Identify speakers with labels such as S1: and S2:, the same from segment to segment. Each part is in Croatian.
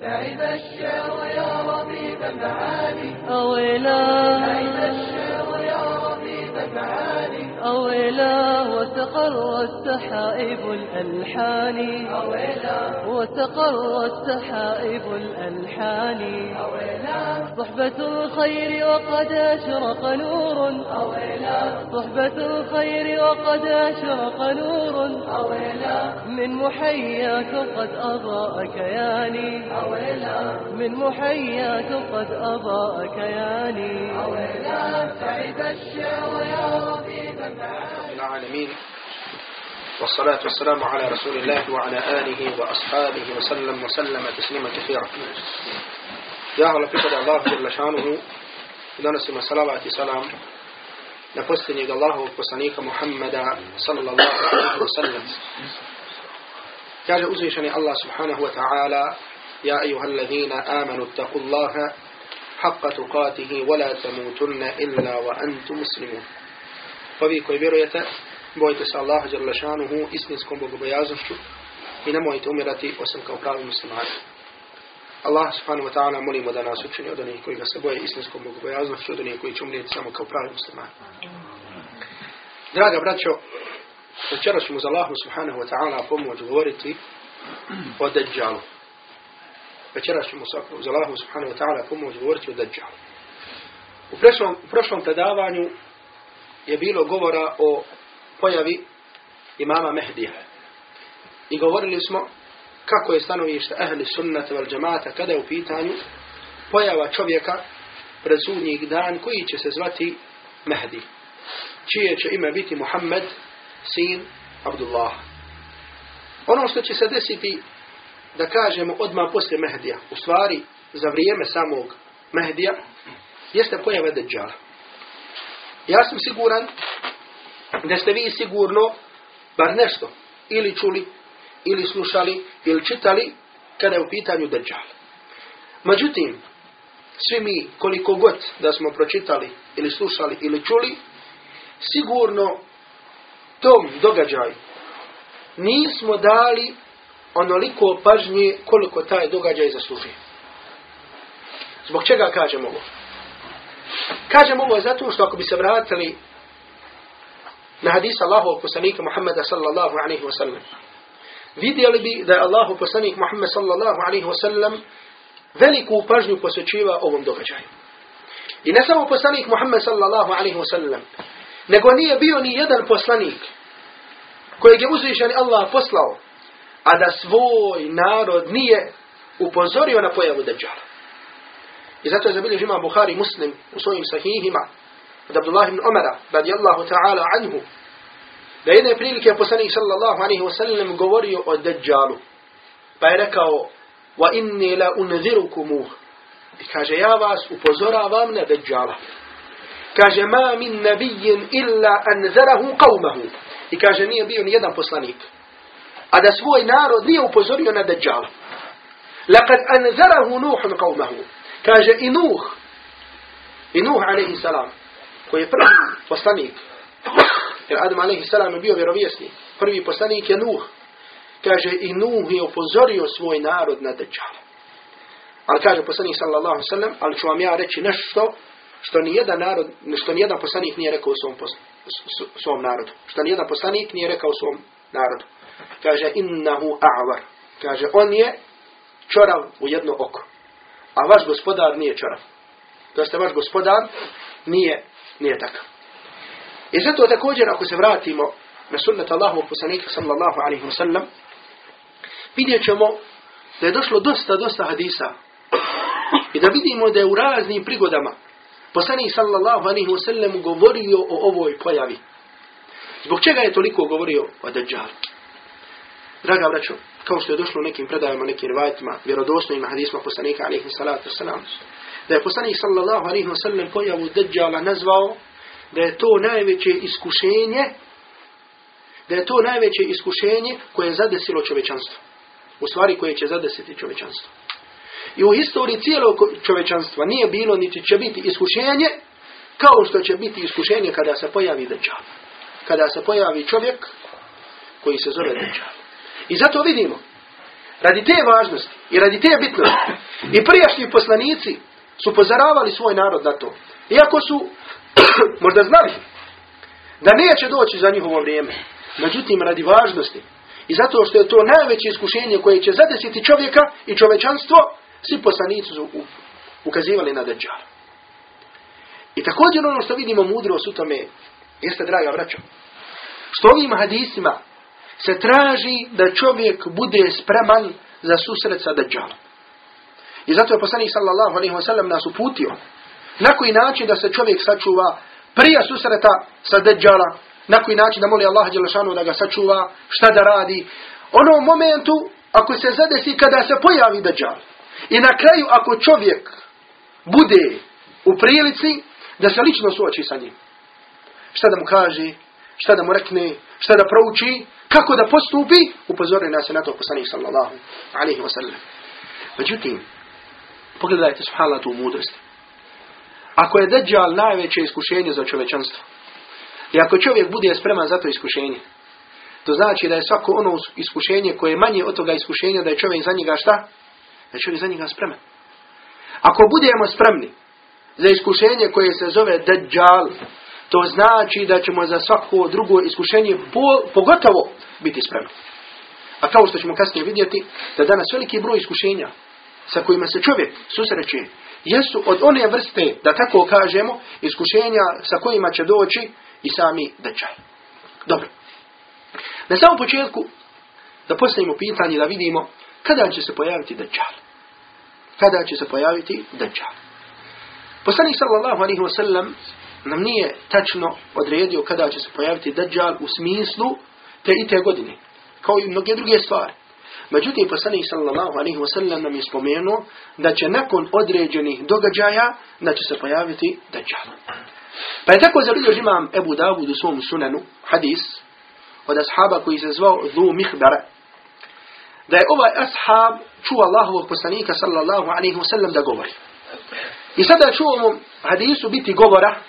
S1: تعب الشعر يا ربيب المعاني
S2: أويلا
S1: تعب الشعر يا ربيب المعاني
S2: أويلا وتقرت سحائب الألحان.
S1: أويلا
S2: وتقرت سحائب الألحان.
S1: أويلا
S2: صحبة الخير وقد أشرق نور.
S1: أويلا
S2: صحبة الخير وقد أشرق نور.
S1: أويلا
S2: من محياك قد أضاء كياني.
S1: أويلا
S2: من محياك قد أضاء كياني.
S1: أويلا تعب الشعر يا المعاني رب
S3: العالمين. والصلاة والسلام على رسول الله وعلى آله وأصحابه وسلم وسلم تسليما كثيرا. يا أهلا فقد الله جل شأنه دانس ما صلى سلام عليه وسلم الله وقصنيك محمد صلى الله عليه وسلم كاجة أزيشني الله سبحانه وتعالى يا أيها الذين آمنوا اتقوا الله حق تقاته ولا تموتن إلا وأنتم مسلمون Ovi koji vjerujete, bojite se Allaha jalla šanuhu istinskom bogobojaznošću i nemojte umirati osim kao pravi muslimani. Allah subhanahu wa ta'ala molimo da nas učini od onih koji ga se boje istinskom bogobojaznošću, od onih koji će umrijeti samo kao pravi muslimani. Draga braćo, večeras ćemo za Allahu subhanahu wa ta'ala pomoć govoriti o Dajjalu. Večeras ćemo za Allahu subhanahu wa ta'ala pomoć govoriti o Dajjalu. U prošlom, u prošlom predavanju je bilo govora o pojavi imama Mehdija. I govorili smo kako je stanovište ahli sunnata val džamata kada je u pitanju pojava čovjeka pred sudnjih dan koji će se zvati Mehdi. Čije će ime biti Muhammed, sin Abdullah. Ono što će se desiti, da kažemo odmah poslije Mehdija, u stvari za vrijeme samog Mehdija, jeste pojava Dejjala. Ja sam siguran da ste vi sigurno bar nešto ili čuli, ili slušali, ili čitali kada je u pitanju Dejjal. Međutim, svi mi koliko god da smo pročitali ili slušali ili čuli, sigurno tom događaju nismo dali onoliko pažnje koliko taj događaj zaslužuje. Zbog čega kažem ovo? Kažem ovo zato što ako bi se vratili na hadis Allahovog poslanika Muhammeda sallallahu alaihi wa sallam, vidjeli bi da je Allahov poslanik Muhammed sallallahu alaihi wa sallam veliku pažnju posvećiva ovom događaju. I ne samo poslanik Muhammed sallallahu alaihi wa sallam, nego nije bio ni jedan poslanik kojeg je uzvišeni Allah poslao, a da svoj narod nije upozorio na pojavu Dajjala. I zato je zabilježi imam Bukhari muslim u svojim sahihima od Abdullah ibn Umara radijallahu ta'ala anhu da jedne prilike poslanik sallallahu alaihi wa sallam govorio o Dajjalu. Pa je rekao wa inni la unzirukumuh. I kaže ja vas upozoravam na Dajjala. Kaže ma min nabijin illa anzarahu qawmahu. I kaže nije bio ni jedan poslanik. A da svoj narod nije upozorio na Dajjala. Laqad anzarahu Nuhun qawmahu. Kaže i Nuh. I Nuh salam. Koji je prvi poslanik. Jer Adam salam je bio vjerovjesnik. Prvi poslanik je Nuh. Kaže i Nuh je upozorio svoj narod na Dajjala. Ali kaže poslanik sallallahu sallam, ali ću vam ja reći nešto što ni jedan narod, što ni jedan poslanik nije rekao svom, svom narodu. Što ni jedan poslanik nije rekao svom narodu. Kaže innahu a'var. Kaže on je čorav u jedno oko. A vaš gospodar nije čorav. To jeste vaš gospodar nije, nije takav. I zato također ako se vratimo na sunnet Allahovog poslanika sallallahu alaihi wa sallam, vidjet ćemo da je došlo dosta, dosta hadisa. I da vidimo da je u raznim prigodama poslanik sallallahu alaihi wa sallam govorio o ovoj pojavi. Zbog čega je toliko govorio o Dajjalu? Draga braćo, kao što je došlo u nekim predajama, nekim rivajetima, vjerodostojnim hadisma poslanika alaihi salatu wasalam, da je poslanik sallallahu alaihi wa sallam pojavu Dajjala nazvao da je to najveće iskušenje da je to najveće iskušenje koje je zadesilo čovečanstvo. U stvari koje će zadesiti čovečanstvo. I u historiji cijelog čovečanstva nije bilo niti će biti iskušenje kao što će biti iskušenje kada se pojavi Dajjal. Kada se pojavi čovjek koji se zove Dajjal. I zato vidimo Radi te važnosti i radi te bitnosti. I prijašnji poslanici su pozaravali svoj narod na to. Iako su možda znali da neće doći za njihovo vrijeme. Međutim, radi važnosti. I zato što je to najveće iskušenje koje će zadesiti čovjeka i čovečanstvo, svi poslanici su ukazivali na Dajjal. I također ono što vidimo mudrost u tome, jeste draga braćo, što ovim hadisima se traži da čovjek bude spreman za susret sa Dajjalom. I zato je poslanik sallallahu alaihi wa sallam nas uputio na koji način da se čovjek sačuva prije susreta sa Dajjala, na koji način da moli Allah Đelešanu da ga sačuva, šta da radi. Onom momentu, ako se zadesi kada se pojavi Dajjal. I na kraju, ako čovjek bude u prilici da se lično suoči sa njim. Šta da mu kaže, šta da mu rekne, šta da prouči, kako da postupi, upozori nas na to poslanih sallallahu alaihi wa sallam. Međutim, pogledajte subhanallah tu mudrost. Ako je Dajjal najveće iskušenje za čovečanstvo, i ako čovjek bude spreman za to iskušenje, to znači da je svako ono iskušenje koje je manje od toga iskušenja, da je čovjek za njega šta? Da je čovjek za njega spreman. Ako budemo spremni za iskušenje koje se zove Dajjal, to znači da ćemo za svako drugo iskušenje po, pogotovo biti spremni. A kao što ćemo kasnije vidjeti, da danas veliki broj iskušenja sa kojima se čovjek susreće, jesu od one vrste, da tako kažemo, iskušenja sa kojima će doći i sami Dajjal. Dobro. Na samom početku, da postavimo pitanje, da vidimo kada će se pojaviti Dajjal. Kada će se pojaviti Dajjal. Poslanik sallallahu alaihi wa sallam nam nije tačno odredio kada će se pojaviti Dajjal u smislu te i te godine. Kao i mnoge druge stvari. Međutim, poslanik sallallahu alaihi wa sallam nam je spomenuo da će nakon određenih događaja da će se pojaviti Dajjal. Pa je tako zabilježio imam Ebu Davud u svom sunanu hadis od ashaba koji se zvao Dhu Mihbara da je ovaj ashab čuo Allahovog poslanika sallallahu alaihi wa sallam da govori. I sada čuvamo hadisu biti govora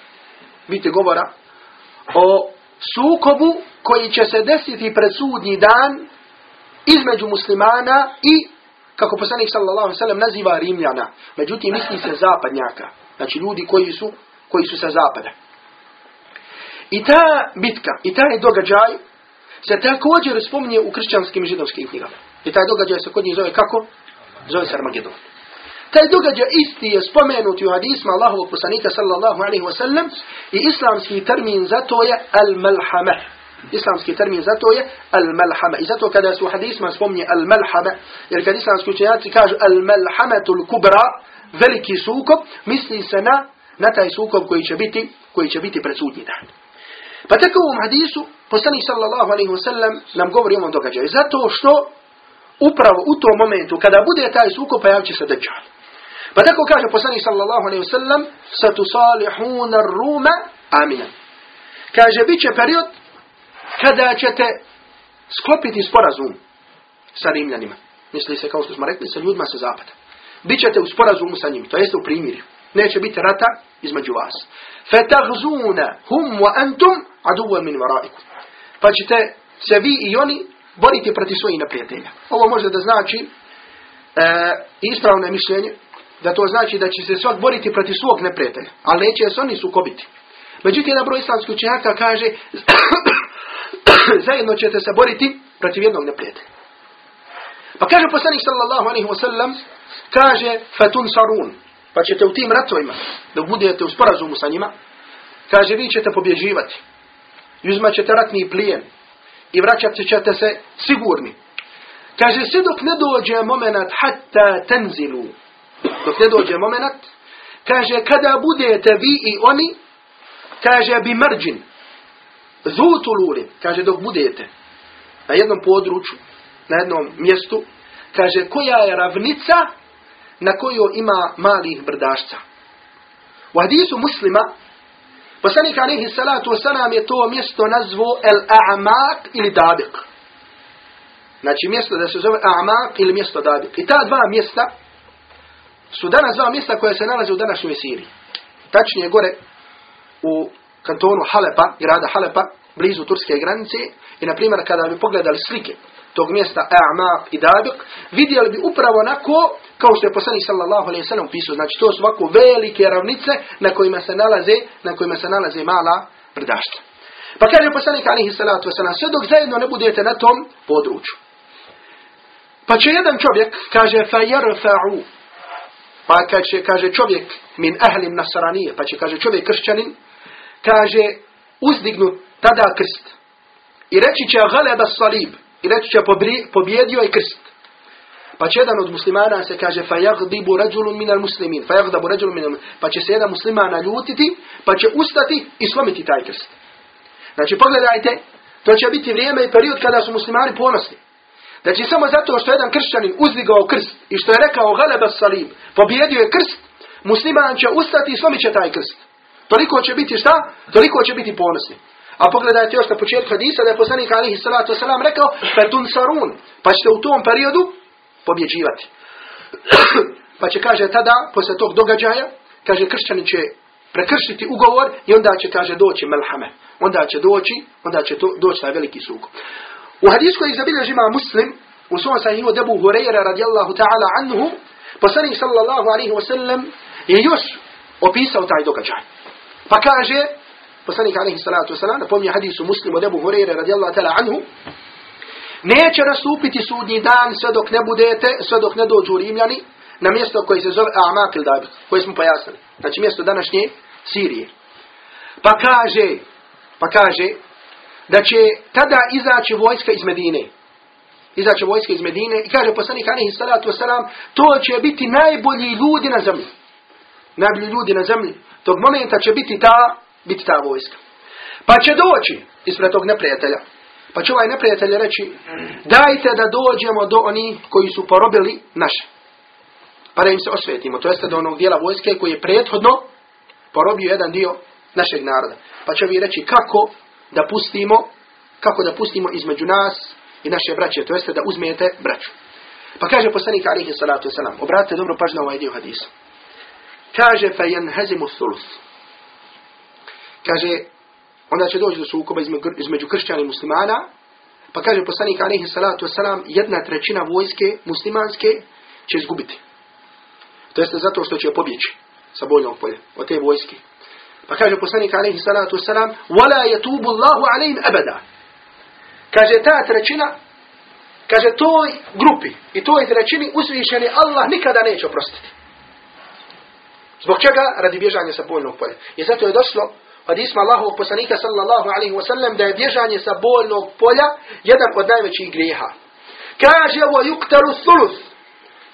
S3: biti govora o sukobu koji će se desiti pred sudnji dan između muslimana i kako poslanik sallallahu sellem naziva Rimljana. Međutim misli se zapadnjaka. Znači ljudi koji su koji su sa zapada. I ta bitka, i taj događaj se također spominje u kršćanskim i židovskim knjigama. I taj događaj se kod njih zove kako? Zove se Armagedon. Taj događaj isti je spomenut u hadisma Allahovog poslanika sallallahu alaihi wa sallam i islamski termin za to je al-malhama. Islamski termin za to je al-malhama. I zato kada su u hadisma spominje al-malhama, jer kad islamski učenjaci kažu al-malhamatul kubra, veliki sukob, misli se na, na taj sukob koji će biti, koji će biti pred sudnji dan. Pa tako u ovom hadisu, poslanik sallallahu alaihi wa sallam nam govori o ovom događaju. Zato što upravo u tom momentu, kada bude taj sukob, pojavit će se Dajjal. Pa tako kaže poslanik sallallahu alaihi wa sallam, satusalihuna ruma amina. Kaže, bit će period kada ćete sklopiti sporazum sa rimljanima. Misli se, kao što smo rekli, sa ljudima sa zapada. Bićete u sporazumu sa njim, to jeste u primirju. Neće biti rata između vas. Fetagzuna hum wa antum aduwa min varaikum. Pa ćete se vi i oni boriti protiv svojih neprijatelja. Ovo može da znači e, ispravno mišljenje, da to znači da će se svak boriti protiv svog neprijatelja, ali neće se oni sukobiti. Međutim, jedan broj islamskih učenjaka kaže zajedno ćete se boriti protiv jednog neprijatelja. Pa kaže poslanik sallallahu alaihi wa sallam, kaže fatun sarun, pa ćete u tim ratovima, dok budete u sporazumu sa njima, kaže vi ćete pobježivati, i uzmat ćete ratni plijen, i vraćat ćete se sigurni. Kaže, sve dok ne dođe moment hatta tenzilu, dok ne dođe moment, kaže, kada budete vi i oni, kaže, bi mrđin, zutu luli, kaže, dok budete na jednom području, na jednom mjestu, kaže, koja je ravnica na kojoj ima malih brdašca. U hadisu muslima, poslanik alaihi salatu wasalam je to mjesto nazvo el-a'mak ili dabik. Znači mjesto da se zove a'mak ili mjesto dabik. I ta dva mjesta su danas dva mjesta koja se nalaze u današnjoj Siriji. Tačnije gore u kantonu Halepa, grada Halepa, blizu turske granice. I na primjer kada bi pogledali slike tog mjesta A'maq i Dabik, vidjeli bi upravo onako kao što je poslanik sallallahu alejhi ve sellem pisao. Znači to su ovako velike ravnice na kojima se nalaze, na kojima se nalaze mala brdašta. Pa kaže poslanik alejhi salatu vesselam sve dok zajedno ne budete na tom području. Pa će jedan čovjek, kaže, fa yarfa'u, pa kaže, kaže čovjek min ahlim nasranije, pa će, kaže čovjek kršćanin, kaže, uzdignut tada krst. I reći će galeba salib, i reći će pobjedio je krst. Pa će jedan od muslimana se kaže fa yaghdibu rajulun min al-muslimin, fa yaghdabu rajulun min pa će se jedan musliman naljutiti, pa će ustati i slomiti taj krst. Znači pogledajte, to će biti vrijeme i period kada su muslimani ponosni. Znači samo zato što jedan kršćanin uzdigao krst i što je rekao galeba salim, pobjedio je krst, musliman će ustati i slomit će taj krst. Toliko će biti šta? Toliko će biti ponosni. A pogledajte još na početku hadisa da je poslanik alihi salatu wasalam rekao Fetun sarun, pa ćete u tom periodu pobjeđivati. pa će kaže tada, posle tog događaja, kaže kršćani će prekršiti ugovor i onda će kaže doći melhame. Onda će doći, onda će to, doći taj veliki sukob. U hadisku koji zabilježi ima muslim, u svom sahihu debu Hureyra radijallahu ta'ala anhu, poslanik sallallahu alaihi wa sallam je još opisao taj događaj. Pa kaže, poslanik alaihi salatu wa sallam, napomnije hadisu muslim od debu Hureyra radijallahu ta'ala anhu, neće nastupiti sudnji dan sve dok ne budete, sve dok ne dođu Rimljani, na mjesto koje se zove Amak il Dabit, koje smo pojasnili. Znači mjesto današnje Sirije. Pa kaže, pa kaže, da će tada izaći vojska iz Medine. Izaći vojska iz Medine i kaže poslanik alaihi salatu wasalam, to će biti najbolji ljudi na zemlji. Najbolji ljudi na zemlji. Tog momenta će biti ta, biti ta vojska. Pa će doći ispred tog neprijatelja. Pa će ovaj neprijatelj reći, dajte da dođemo do oni koji su porobili naše. Pa da im se osvetimo. To jeste do onog dijela vojske koji je prethodno porobio jedan dio našeg naroda. Pa će vi reći kako da pustimo, kako da pustimo između nas i naše braće, to jeste da uzmete braću. Pa kaže poslanik alihi salatu wasalam, obratite dobro pažnju ovaj dio hadisa. Kaže, fa jenhezimu thuluth. Kaže, onda će doći do sukoba između kršćana i muslimana, pa kaže poslanik alihi salatu wasalam, jedna trećina vojske muslimanske će izgubiti. To jeste zato što će pobjeći sa bojnog polja, od te vojske. Pa kaže poslanik alaihi salatu wasalam, وَلَا يَتُوبُ اللَّهُ عَلَيْهِمْ أَبَدًا Kaže ta trećina, kaže toj grupi i toj trećini uzvišeni Allah nikada neće oprostiti. Zbog čega? Radi bježanja sa bojnog polja. I zato je došlo od isma Allahovog poslanika sallallahu alaihi wasallam da je bježanje sa bojnog polja jedan od najvećih grijeha. Kaže, وَيُكْتَرُ ثُلُث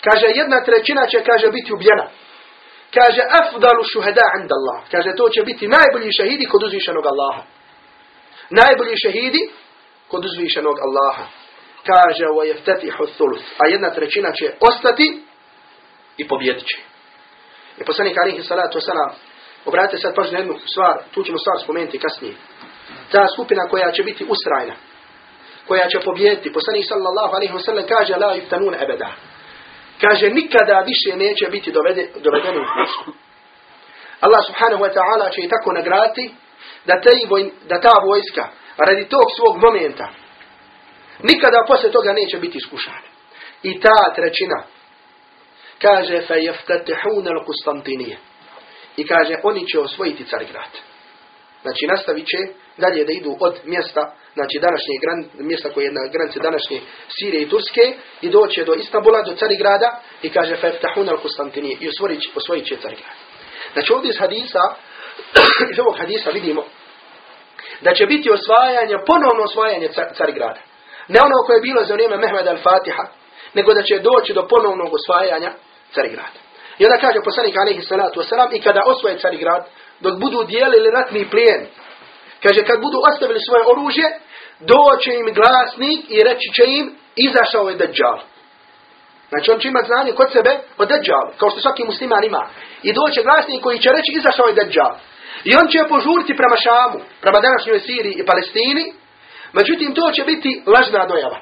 S3: Kaže, jedna trećina će, kaže, biti ubijena kaže afdalu šuhada inda Allah. Kaže to će biti najbolji šehidi kod uzvišenog Allaha. Najbolji šehidi kod uzvišenog Allaha. Kaže wa yaftatihu thuluth. A jedna trećina će ostati i pobjedit. I poslanik alihi salatu wasalam, obratite sad pažnju na jednu stvar, tu ćemo stvar spomenuti kasnije. Ta skupina koja će biti ustrajna, koja će pobjediti, poslanik sallallahu alaihi wasallam kaže la yuftanun abada kaže nikada više neće biti dovede, dovedeni u kuću. Allah subhanahu wa ta'ala će i tako nagrati da, te, da ta vojska radi tog svog momenta nikada posle toga neće biti iskušana. I ta trećina kaže jeftatihuna l-Kustantinije i kaže oni će osvojiti Carigrad. Znači nastavit će dalje da idu od mjesta, znači današnje gran, mjesta koje je na granici današnje Sirije i Turske i doće do Istanbula, do Carigrada i kaže Feftahun al Konstantinije i osvojit, će Carigrad. Znači ovdje iz hadisa, iz ovog hadisa vidimo da će biti osvajanje, ponovno osvajanje Carigrada. Ne ono koje je bilo za vrijeme Mehmeda al-Fatiha, nego da će doći do ponovnog osvajanja Carigrada. I onda kaže poslanik alaihi salatu wasalam i kada osvoje Carigrad, dok budu dijelili ratni plijen, Kaže, kad budu ostavili svoje oružje, doće im glasnik i reći će im, izašao je Dajjal. Znači, on će imati znanje kod sebe o Dajjal, kao što svaki musliman ima. I doće glasnik koji će reći, izašao je Dajjal. I on će požuriti prema Šamu, prema današnjoj Siriji i Palestini. Međutim, to će biti lažna dojava.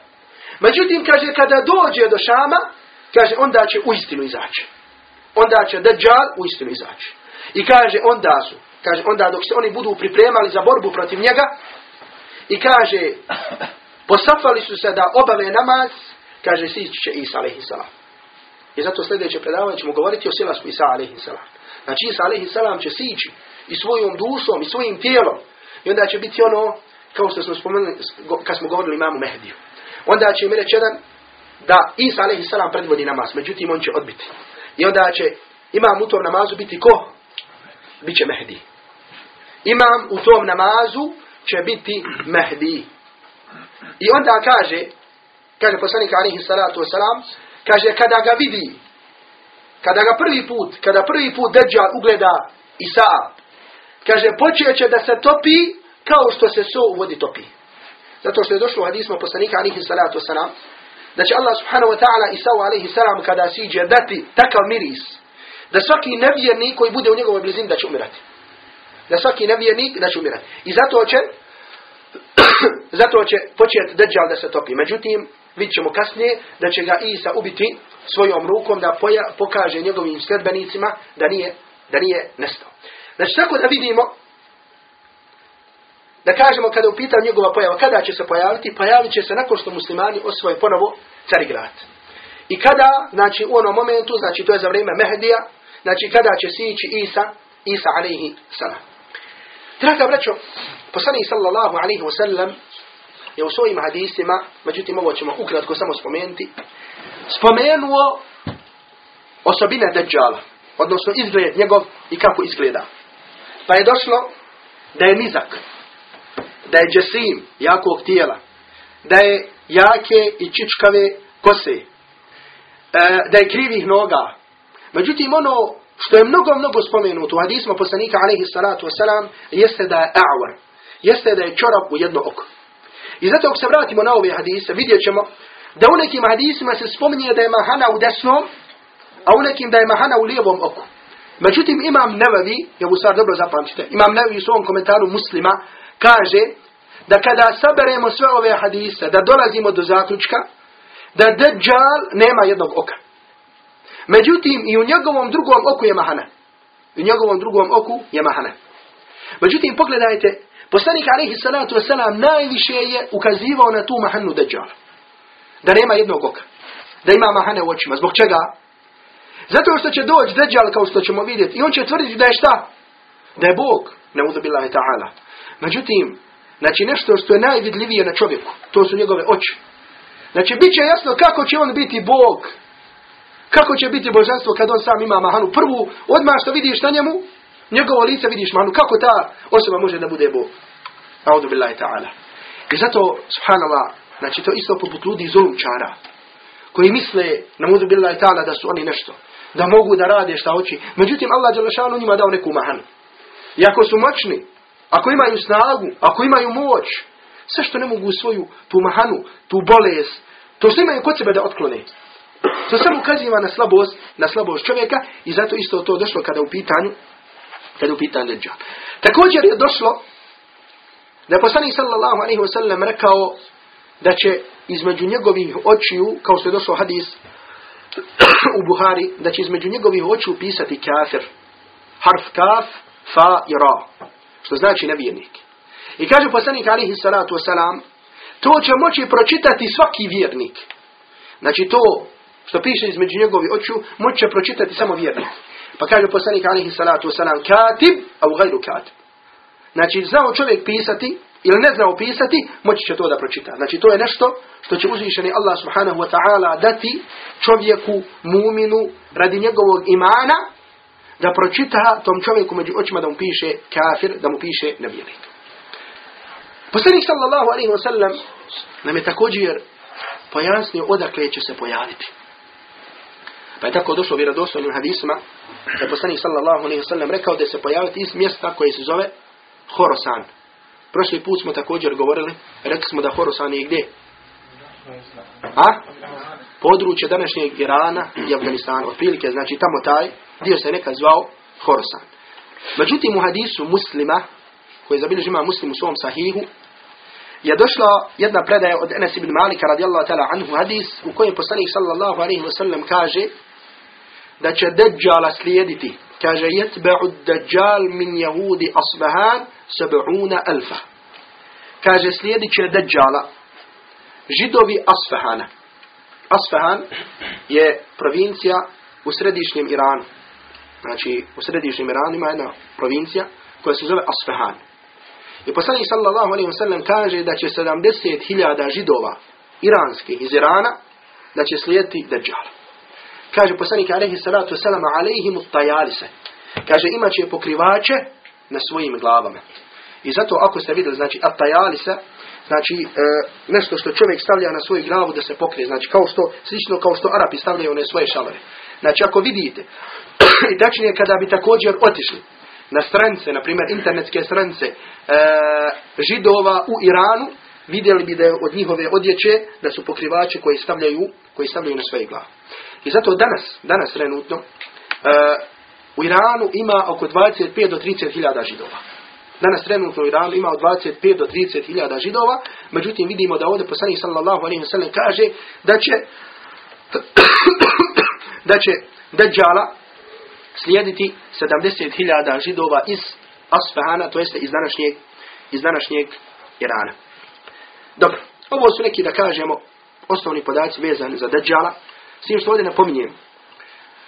S3: Međutim, kaže, kada dođe do Šama, kaže, onda će u istinu izaći. Onda će Dajjal u istinu izaći. I kaže, onda su Kaže, onda dok se oni budu pripremali za borbu protiv njega, i kaže, Posafali su se da obave namaz, kaže sići će Isa a.s. I zato sljedeće predavanje ćemo govoriti o silasku Isa a.s. Znači Isa a.s. će sići i svojom dušom i svojim tijelom. I onda će biti ono, kao što smo spomenuli, kad smo govorili imamu Mehdiju. Onda će mi reći jedan, da Isa a.s. predvodi namaz, međutim on će odbiti. I onda će imam u tom namazu biti ko? Biće Mehdi. Imam u tom namazu će biti Mehdi. I onda kaže, kaže poslanik alihi salatu wasalam, kaže kada ga vidi, kada ga prvi put, kada prvi put Dejjal ugleda Isa, kaže počeće da se topi kao što se so u vodi topi. Zato što je došlo u hadismu poslanika alihi salatu wasalam, da će Allah subhanahu wa ta'ala Isau alaihi salam kada siđe dati takav miris, da svaki nevjernik koji bude u njegovoj blizini da će umirati. Da svaki nevjernik da će umirati. I zato će zato će početi Dejjal da se topi. Međutim, vidjet ćemo kasnije da će ga Isa ubiti svojom rukom da poja, pokaže njegovim sljedbenicima da nije, da nije nestao. Znači, tako da vidimo da kažemo kada je u njegova pojava, kada će se pojaviti, pojavit će se nakon što muslimani osvoje ponovo Carigrad. I kada, znači u onom momentu, znači to je za vrijeme Mehdija, znači kada će sići Isa, Isa alaihi salam. Draga braćo, poslanik sallallahu alaihi wasallam je u svojim hadisima, međutim ovo ćemo ukratko samo spomenuti, spomenuo osobine Dejjala, odnosno izgled njegov i kako izgleda. Pa je došlo da je nizak, da je džesim, jakog tijela, da je jake i čičkave kose, e, da je krivih noga. Međutim, ono što je mnogo, mnogo spomenuto u hadismu poslanika alaihi salatu wasalam, jeste da je a'war, jeste da je čorab u jedno oko. I zato ako se vratimo na ove hadise, vidjet ćemo da u nekim hadisima se spominje da je mahana u desnom, a u nekim da je mahana u lijevom oku. Međutim, imam Nevavi, ja u stvar dobro zapamtite, imam Nevavi u svom komentaru muslima, kaže da kada saberemo sve ove hadise, da dolazimo do zaključka, da Dejjal nema jednog oka. Međutim, i u njegovom drugom oku je mahana. I u njegovom drugom oku je mahana. Međutim, pogledajte, poslanik alaihi salatu wasalam najviše je ukazivao na tu mahanu Dejjal. Da nema jednog oka. Da ima mahane u očima. Zbog čega? Zato što će doći Dejjal kao što ćemo vidjeti. I on će tvrditi da je šta? Da je Bog. Ne billahi ta'ala. Međutim, znači nešto što je najvidljivije na čovjeku. To su njegove oči. Znači, bit će jasno kako će on biti Bog. Kako će biti božanstvo kad on sam ima mahanu. Prvu, odmah što vidiš na njemu, njegovo lice vidiš mahanu. Kako ta osoba može da bude Bog? Audu billahi ta'ala. I zato, subhanallah, znači to isto poput ljudi zulumčara. Koji misle, na mudu billahi ta'ala, da su oni nešto. Da mogu da rade šta hoće. Međutim, Allah Đelešanu njima dao neku mahanu. I ako su moćni, ako imaju snagu, ako imaju moć, sve što ne mogu svoju tu mahanu, tu bolest, to sve imaju kod sebe da otklone. To samo ukaziva na slabost, na slabost čovjeka i zato isto to došlo kada u pitanju kada u pitanju Također je došlo da je poslanik sallallahu alaihi wa sallam rekao da će između njegovih očiju, kao što je došlo hadis u Buhari, da će između njegovih očiju pisati kafir. Harf kaf, fa i ra. Što znači nevjernik. I kaže poslanik alihi salatu wasalam, to će moći pročitati svaki vjernik. Znači to što piše između njegovi očiju, moći će pročitati samo vjernik. Pa kaže poslanik alihi salatu wasalam, katib, a u gajru katib. Znači znao čovjek pisati, ili ne znao pisati, moći će to da pročita. Znači to je nešto što će uzvišeni Allah subhanahu wa ta'ala dati čovjeku, muminu, radi njegovog imana, da pročita tom čovjeku među očima da mu piše kafir, da mu piše nevjernik. Poslanik sallallahu alaihi wa sallam nam je također pojasnio odakle će se pojaviti. Pa je tako došlo vjerodostojnim hadisma da je poslanik sallallahu alaihi sallam rekao da se pojaviti iz mjesta koje se zove Horosan. Prošli put smo također govorili, rekli smo da Horosan je gdje? A? Područje današnjeg Irana i Afganistana. Otprilike, znači tamo taj dio se nekad zvao Horosan. Međutim, u hadisu muslima, koji zabilježi ima muslim u svom sahihu, je došla jedna predaja od Enes ibn Malika radijallahu ta'ala anhu hadis u kojem poslanik sallallahu alaihi wa sallam kaže da će Dajjala slijediti. Kaže, jetbe'u Dajjal min jahudi asbahan sab'una alfa. Kaže, slijedit će Dajjala židovi Asfahana. Asfahan je provincija u središnjem Iranu. Znači, u središnjem Iranu ima jedna provincija koja se zove Asfahan. I poslanik sallallahu alaihi wa sallam kaže da će 70.000 židova iranskih iz Irana da će slijediti Dajjal. Kaže poslanik alaihi salatu wasalam alaihimu tajalise. Kaže imat će pokrivače na svojim glavama. I zato ako ste vidjeli, znači atajalisa, znači e, nešto što čovjek stavlja na svoju glavu da se pokrije, znači kao što, slično kao što Arapi stavljaju one svoje šalare. Znači ako vidite, i tačnije kada bi također otišli na strance, na primjer internetske strance e, židova u Iranu, vidjeli bi da je od njihove odjeće da su pokrivači koji stavljaju, koji stavljaju na svoje glave. I zato danas, danas trenutno, e, u Iranu ima oko 25 do 30 hiljada židova. Danas trenutno u Iranu ima od 25 do 30 hiljada židova, međutim vidimo da ovdje poslanik sallallahu alaihi sallam kaže da će da će Dajjala slijediti 70 hiljada židova iz Asfahana, to jeste iz današnjeg, iz današnjeg Irana. Dobro, ovo su neki da kažemo osnovni podaci vezani za Dajjala, s tim što ovdje napominjem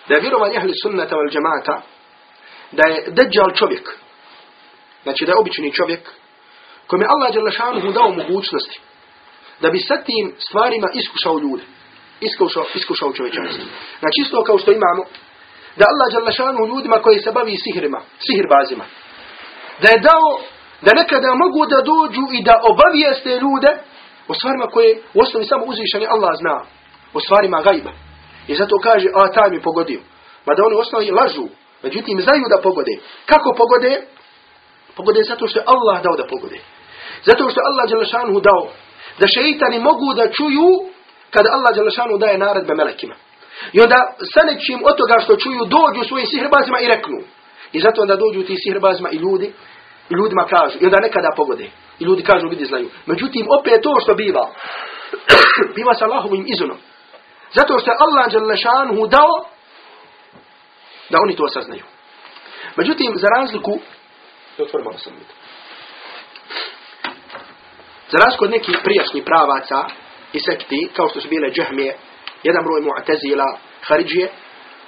S3: da je vjerovanje ahli sunnata wal džemata da je Dajjal čovjek, znači da je obični čovjek, kojem je Allah Đalešanuhu dao mogućnosti da bi sa tim stvarima iskušao ljude, iskušao, iskušao čovječanstvo. Znači isto kao što imamo da Allah Đalešanuhu ljudima koji se bavi sihrima, sihrbazima, da je dao da nekada mogu da dođu i da obavijeste ljude o stvarima koje u osnovi samo uzvišani Allah zna, o stvarima gajba. I zato kaže, a taj mi pogodio. Mada oni u osnovi lažu, međutim znaju da pogode. Kako pogode? Pogode zato što je Allah dao da pogode. Zato što je Allah Đelešanuhu dao da šeitani mogu da čuju kada Allah Đelešanuhu daje naredbe melekima. I onda sa nečim od toga što čuju dođu svojim sihrbazima i reknu. I zato onda dođu ti sihrbazima i ljudi i ljudima kažu. I onda nekada pogode. I ljudi kažu vidi znaju. Međutim opet to što biva biva sa Allahovim izunom. Zato što je Allah Đalešanuhu dao da oni to saznaju. Međutim, za razliku otvorimo za razliku od nekih prijašnjih pravaca i sekti, kao što su bile džahmije, jedan broj mu'tazila, haridžije,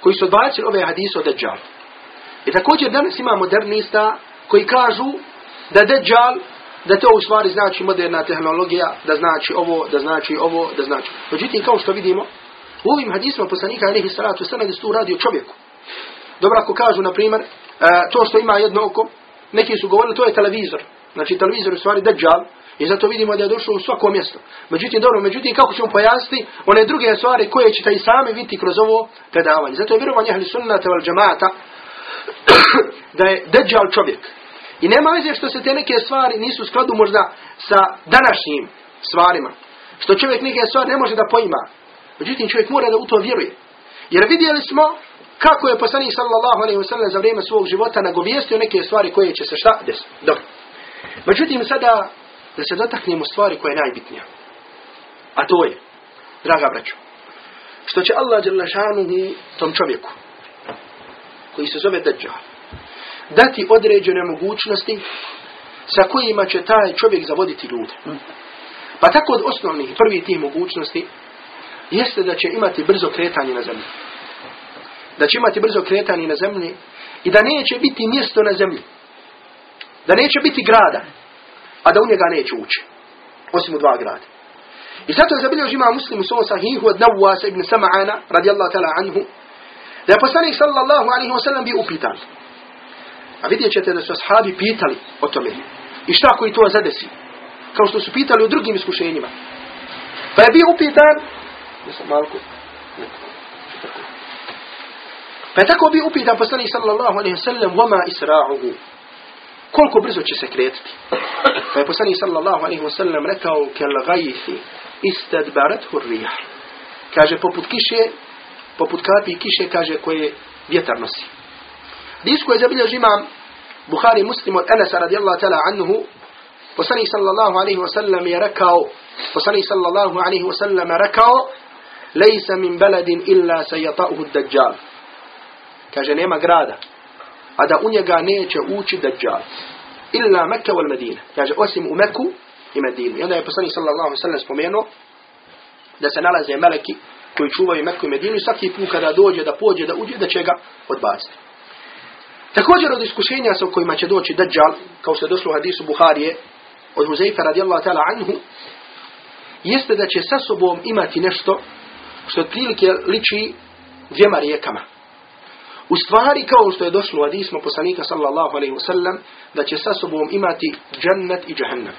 S3: koji su odbacili ove hadise o Dajjal. I također danas ima modernista koji kažu da Dajjal, da to u stvari znači moderna tehnologija, da znači ovo, da znači ovo, da znači. Međutim, kao što vidimo, u ovim hadisima poslanika alihi salatu sallam da se tu radi o čovjeku. Dobro, ako kažu, na primjer, to što ima jedno oko, neki su govorili, to je televizor. Znači, televizor je stvari Dajjal, i zato vidimo da je došlo u svako mjesto. Međutim, dobro, međutim, kako ćemo pojasniti one druge stvari koje ćete i sami vidjeti kroz ovo predavanje. Zato je vjerovanje ahli sunnata wal džamata da je Dajjal čovjek. I nema veze što se te neke stvari nisu u skladu možda sa današnjim stvarima. Što čovjek neke stvari ne može da poima. Međutim, čovjek mora da u to vjeruje. Jer vidjeli smo kako je poslanik sallallahu alejhi ve sellem za vrijeme svog života nagovijestio neke stvari koje će se šta desiti. Dobro. Međutim, sada da se dotaknemo stvari koja je najbitnija. A to je, draga braćo, što će Allah Đalešanuhu tom čovjeku, koji se zove Dajjal, dati određene mogućnosti sa kojima će taj čovjek zavoditi ljude. Pa tako od osnovnih prvi tih mogućnosti jeste da će imati brzo kretanje na zemlji. Da će imati brzo kretanje na zemlji i da neće biti mjesto na zemlji. Da neće biti grada, a da u njega neće ući. Osim u dva grada. I zato je zabilio žima muslimu svom sahihu od Nawasa ibn Sama'ana, radijallahu ta'ala anhu, da je poslanik sallallahu alaihi wa sallam bio upitan. A vidjet ćete da su ashabi pitali o tome. I šta koji to zadesi? Kao što su pitali o drugim iskušenjima. Pa je bio upitan, nisam malko, pa je tako bio upitan poslanik sallallahu alaihi wa sallam, vama isra'uhu, koliko brzo će se kretati. Pa je poslanik sallallahu alaihi wa sallam rekao, kel gajthi istadbarat hurrija. Kaže, poput kiše, poput kapi kiše, kaže, koje vjetar nosi. Disku je zabilježi imam Bukhari muslim od Anasa radijallahu ta'ala anhu, poslanik sallallahu alaihi wa sallam je rekao, poslanik sallallahu alaihi wa sallam rekao, lejsa min beledin illa sajata'uhu dajjal. Kaže, nema grada, a da u njega neće ući Dajjal. Illa Mekke wal Medina. Kaže, osim u Meku i Medinu. I onda je poslanik sallallahu sallam spomenuo da se nalaze meleki koji čuvaju Mekku i Medinu i svaki put kada dođe da pođe da uđe da će ga odbaciti. Također od iskušenja sa kojima će doći Dajjal, kao što je došlo u hadisu Buharije, od Huzeifa radijallahu ta'ala anhu, jeste da će sa sobom imati nešto što otprilike liči dvijema rijekama. U stvari kao što je došlo u hadismu poslanika sallallahu alaihi wasallam, da će sa sobom imati džennet i džahannam.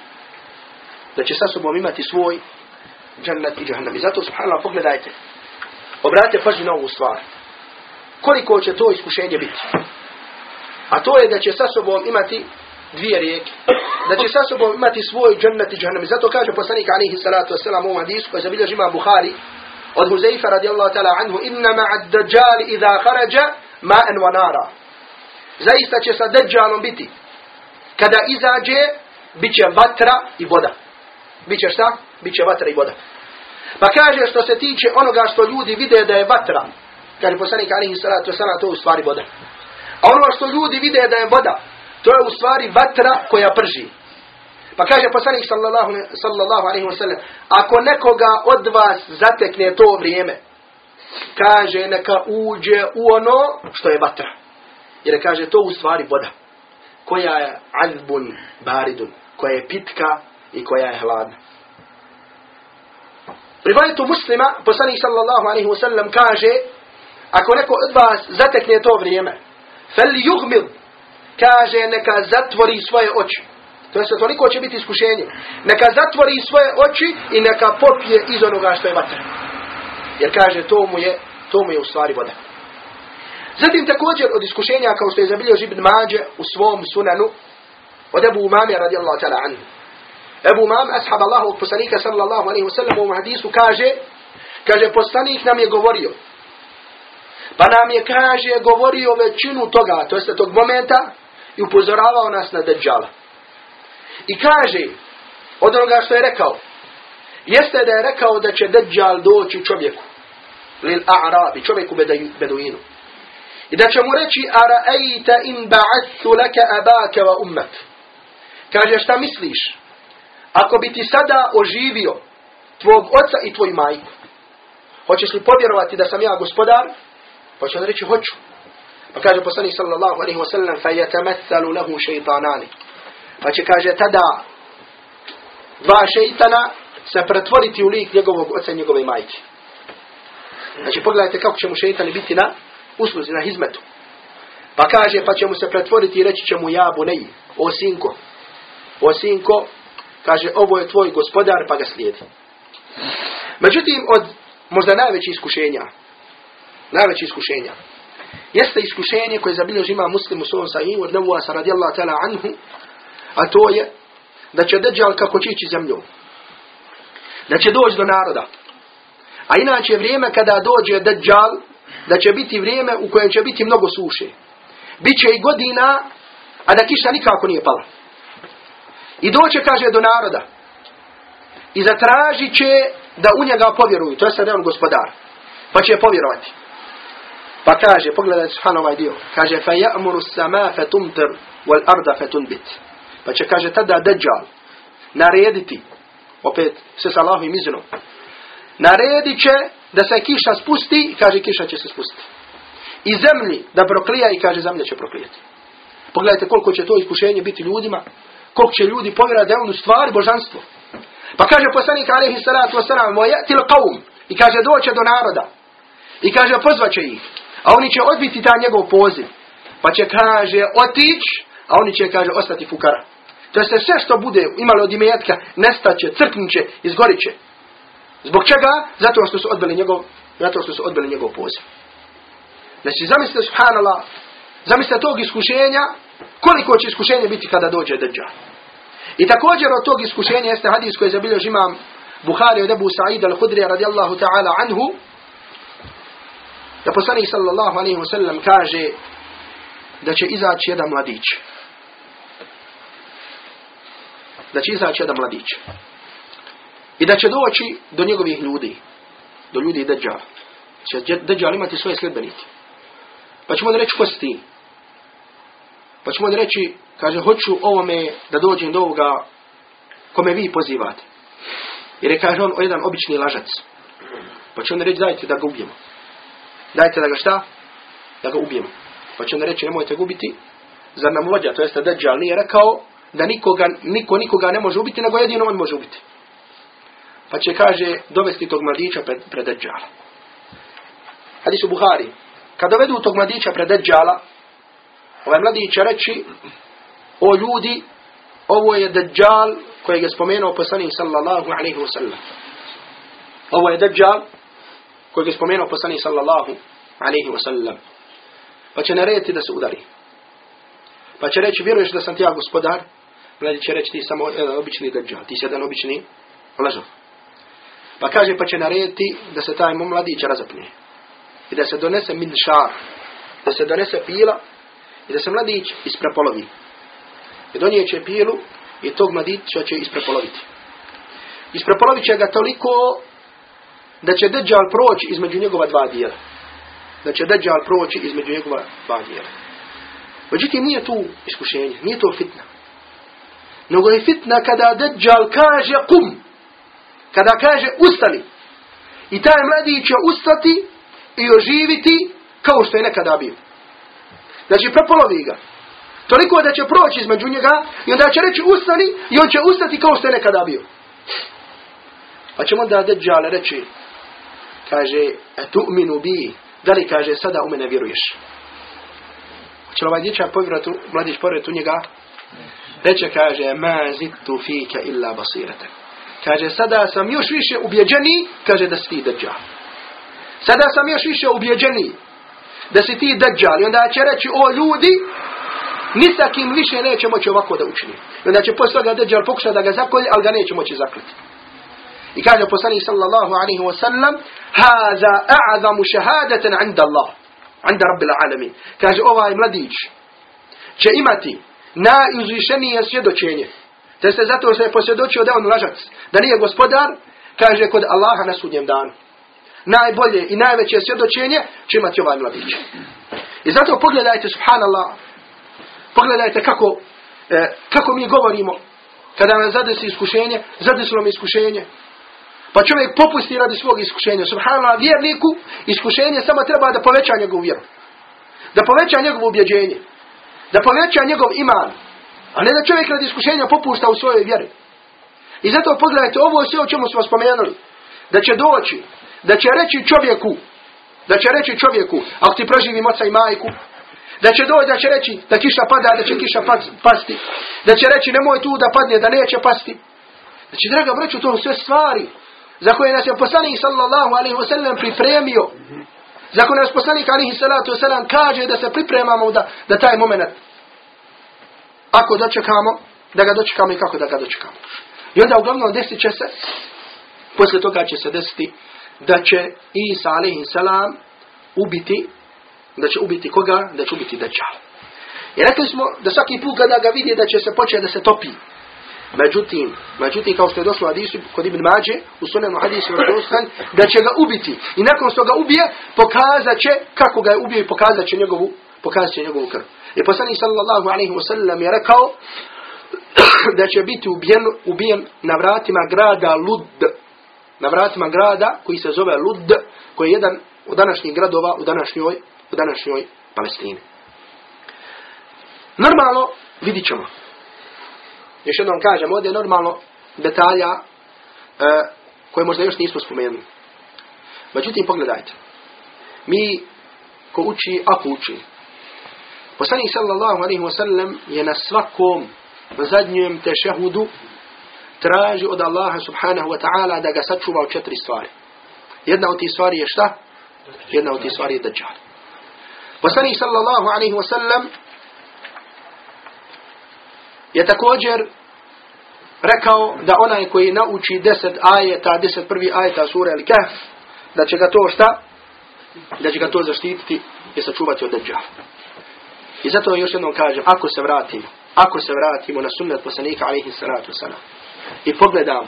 S3: Da će sa sobom imati svoj džennet i džahannam. I zato, subhanallah, pogledajte. Obratite pažnju na ovu stvar. Koliko će to iskušenje biti? A to je da će sa sobom imati dvije rijeke. Da će sa sobom imati svoj džennet i džahannam. I zato kaže poslanik alaihi salatu wasalam u ovom hadisu koji zabilježi ima Buhari od Huzeifa radijallahu ta'ala anhu inna ma'ad dađali idha kharaja ma'en wa nara. Zaista će sa dađalom biti. Kada izađe, bit će vatra i voda. Biće šta? Biće vatra i voda. Pa kaže što se tiče onoga što ljudi vide da je vatra. Kaže poslanik alaihi salatu wasalam to je u stvari voda. A ono što ljudi vide da je voda, to je u stvari vatra koja prži. Pa kaže poslanik sallallahu, sallallahu alaihi wa sallam, ako nekoga od vas zatekne to vrijeme, kaže neka uđe u ono što je vatra. Jer kaže to u stvari voda. Koja je azbun baridun. Koja je pitka i koja je hladna. Rivajetu muslima, poslanik sallallahu alaihi wa sallam kaže, ako neko od vas zatekne to vrijeme, fel yuhmid, kaže neka zatvori svoje oči. To je toliko će biti iskušenje. Neka zatvori svoje oči i neka popije iz onoga što je vatra. Jer kaže to mu je, to mu je u stvari voda. Zatim također od iskušenja kao što je zabilio Ibn Mađe u svom sunanu od Ebu Umami radijallahu ta'ala anhu. Ebu Umam, ashab Allahu od poslanika sallallahu alaihi wa sallam u hadisu kaže, kaže poslanik nam je govorio, pa nam je kaže govorio većinu toga, to jeste tog momenta i upozoravao nas na Dajjala. I kaže, od onoga što je rekao, jeste da je rekao da će Dajjal doći čovjeku, lil a'rabi, čovjeku beduinu. I da će mu reći, ara'ajta in ba'athu laka abaka wa ummat. Kaže, šta misliš? Ako bi ti sada oživio tvog oca i tvoju majku, hoćeš li povjerovati da sam ja gospodar? Pa će on reći, hoću. Pa kaže poslanik sallallahu alaihi wa sallam, fa yatamathalu lahu šeitanani. Pa će kaže tada dva šeitana se pretvoriti u lik njegovog oca i njegove majke. Znači pogledajte kako će mu šeitani biti na usluzi, na hizmetu. Pa kaže, pa će mu se pretvoriti i reći će mu ja buneji, o sinko, o sinko, kaže ovo je tvoj gospodar pa ga slijedi. Međutim, od možda najvećih iskušenja, najvećih iskušenja, jeste iskušenje koje zabilježi ima muslim u svom sahihu od Nevuasa radijallahu ta'ala anhu, a to je da će Dejjal kako će ići zemljom. Da će doći do naroda. A inače vrijeme kada dođe Dejjal, da će biti vrijeme u kojem će biti mnogo suše. Biće i godina, a da kiša nikako nije pala. I doće, kaže, do naroda. I zatražit će da u njega povjeruju. To je sad on gospodar. Pa će povjerovati. Pa kaže, pogledajte subhanu ovaj dio. Kaže, fa ja'muru sama fe tumtir wal arda fe tunbit. Pa će, kaže, tada Dajjal narediti, opet se sa Allahom izinom, naredit će da se kiša spusti, kaže, kiša će se spustiti. I zemlji da proklija i kaže, zemlja će proklijeti. Pogledajte koliko će to iskušenje biti ljudima, koliko će ljudi povjerati da je u stvari božanstvo. Pa kaže poslanik alaihi salatu wasalam, mojetil qavum, i kaže, doće do naroda. I kaže, pozvaće ih. A oni će odbiti ta njegov poziv. Pa će, kaže, otić, a oni će, kaže, ostati fukara. To je sve što bude imalo od imetka, nestaće, crknuće, izgorit će. Zbog čega? Zato što su odbili njegov, zato što su odbili njegov poziv. Znači, zamislite, subhanallah, zamislite tog iskušenja, koliko će iskušenje biti kada dođe Dajjal. I također od tog iskušenja jeste hadis koji je imam Buhari od Ebu Sa'id al-Hudri radijallahu ta'ala anhu, da poslanik sallallahu alaihi wa sallam kaže da će izaći jedan mladić. Da će izaći jedan mladić. I da će doći do njegovih ljudi. Do ljudi Dajjal. Će Dajjal imati svoje sljedbenike. Pa ćemo da reći ko si ti? Pa ćemo da reći, kaže, hoću ovome da dođem do ovoga kome vi pozivate. Jer je, kaže on, jedan obični lažac. Pa će on reći dajte da ga ubijemo. Dajte da ga šta? Da ga ubijemo. Pa će on reći nemojte ga ubiti. Zar nam vođa, to jeste Dajjal nije rekao da nikoga, niko nikoga ne može ubiti, nego jedino on može ubiti. Pa će kaže dovesti tog mladića pred, pred u Buhari. Kad dovedu tog mladića pred Dajjala, ovaj mladić će reći o ljudi, ovo je Dajjal kojeg je spomenuo poslanik sallallahu alaihi wa sallam. Ovo je Dajjal kojeg je spomenuo poslanik sallallahu alaihi wa sallam. Pa će narediti da se udari. Pa će reći, vjeruješ da sam ti ja gospodar? Mladi će reći, ti samo jedan obični Dajjal, ti si jedan obični lažov. Pa kaže, pa će narediti da se taj mladić razapne. I da se donese minšar, da se donese pila i da se mladić isprepolovi. I donijeće pilu i tog mladića će isprepoloviti. Isprepolovit će ga toliko da će Dejjal proći između njegova dva dijela. Da će Dejjal proći između njegova dva dijela. Međutim, nije tu iskušenje, nije to fitna. Nego je fitna kada Dejjal kaže kum. Kada kaže ustani. I taj mladić će ustati i oživiti kao što je nekada bio. Znači, prepolovi ga. Toliko da će proći između njega i onda će reći ustani i on će ustati kao što je nekada bio. Pa ćemo onda Dejjal reći, kaže, e minu bi, da li kaže, sada u mene vjeruješ. Hoće li ovaj dječak povjerati, mladić povjerati u njega? Reče, kaže, ma zittu fika illa basirata. Kaže, sada sam još više ubjeđeni, kaže da si ti Dejjal. Sada sam još više ubjeđeni da si ti Dejjal. I onda će reći, o ljudi, ni sa kim više neće moći ovako da učini. I onda će posle toga Dejjal pokušati da ga zakolje, ali ga neće moći zakliti. I kaže poslanik sallallahu alaihi wa sallam, Haza a'zamu šahadaten inda Allah, inda rabbil alamin. Kaže, ovaj mladić će imati najuzvišenije svjedočenje. Da se zato se je posvjedočio da on lažac, da nije gospodar, kaže kod Allaha na sudnjem danu. Najbolje i najveće svjedočenje će imati ovaj mladić. I zato pogledajte, subhanallah, pogledajte kako, e, kako mi govorimo kada nas zadesi iskušenje, zadesilo mi iskušenje. Pa čovjek popusti radi svog iskušenja. Subhanallah, vjerniku iskušenje samo treba da poveća njegovu vjeru. Da poveća njegovo ubjeđenje. Da poveća njegov iman. A ne da čovjek radi iskušenja popušta u svojoj vjeri. I zato pogledajte, ovo sve o čemu smo spomenuli. Da će doći, da će reći čovjeku, da će reći čovjeku, ako ti proživim oca i majku, da će doći, da će reći da kiša pada, da će kiša pasti, da će reći nemoj tu da padne, da neće pasti. Znači, draga braću, to su sve stvari za koje nas je poslanik sallallahu alaihi wa sallam pripremio. Za koje nas poslanik alaihi salatu wa sallam kaže da se pripremamo da, da taj moment ako dočekamo, da ga dočekamo i kako da ga dočekamo. I onda uglavnom desit će se, posle toga će se desiti da će Isa alaihi salam ubiti, da će ubiti koga? Da će ubiti Dajjal. I rekli smo da svaki put kada ga vidi da će se početi da se topi. Međutim, međutim kao što je došlo hadisu kod Ibn Mađe, u sunanu hadisu da će ga ubiti. I nakon što ga ubije, pokazat će kako ga je ubio i pokazat će njegovu, pokazat će njegovu krv. I poslanik sallallahu alaihi wa sallam je rekao da će biti ubijen, ubijen na vratima grada Lud. Na vratima grada koji se zove Lud, koji je jedan od današnjih gradova u današnjoj, u današnjoj Palestini. Normalno, vidit ćemo. Još jednom kažem, ovdje je normalno detalja e, koje možda još nismo spomenuli. Međutim, pogledajte. Mi ko uči, ako uči. Poslanik sallallahu alaihi wa sallam je na svakom zadnjem tešehudu traži od Allaha subhanahu wa ta'ala da ga sačuva od četiri stvari. Jedna od tih stvari je šta? Jedna od tih stvari je dađal. Poslanik sallallahu alaihi wa sallam je također rekao da onaj koji nauči deset ajeta, deset prvi ajeta sura ili kahf, da će ga to šta? Da će ga to zaštititi i sačuvati od deđa. I zato još jednom kažem, ako se vratimo, ako se vratimo na sunnet poslanika alaihi salatu wasalam i pogledamo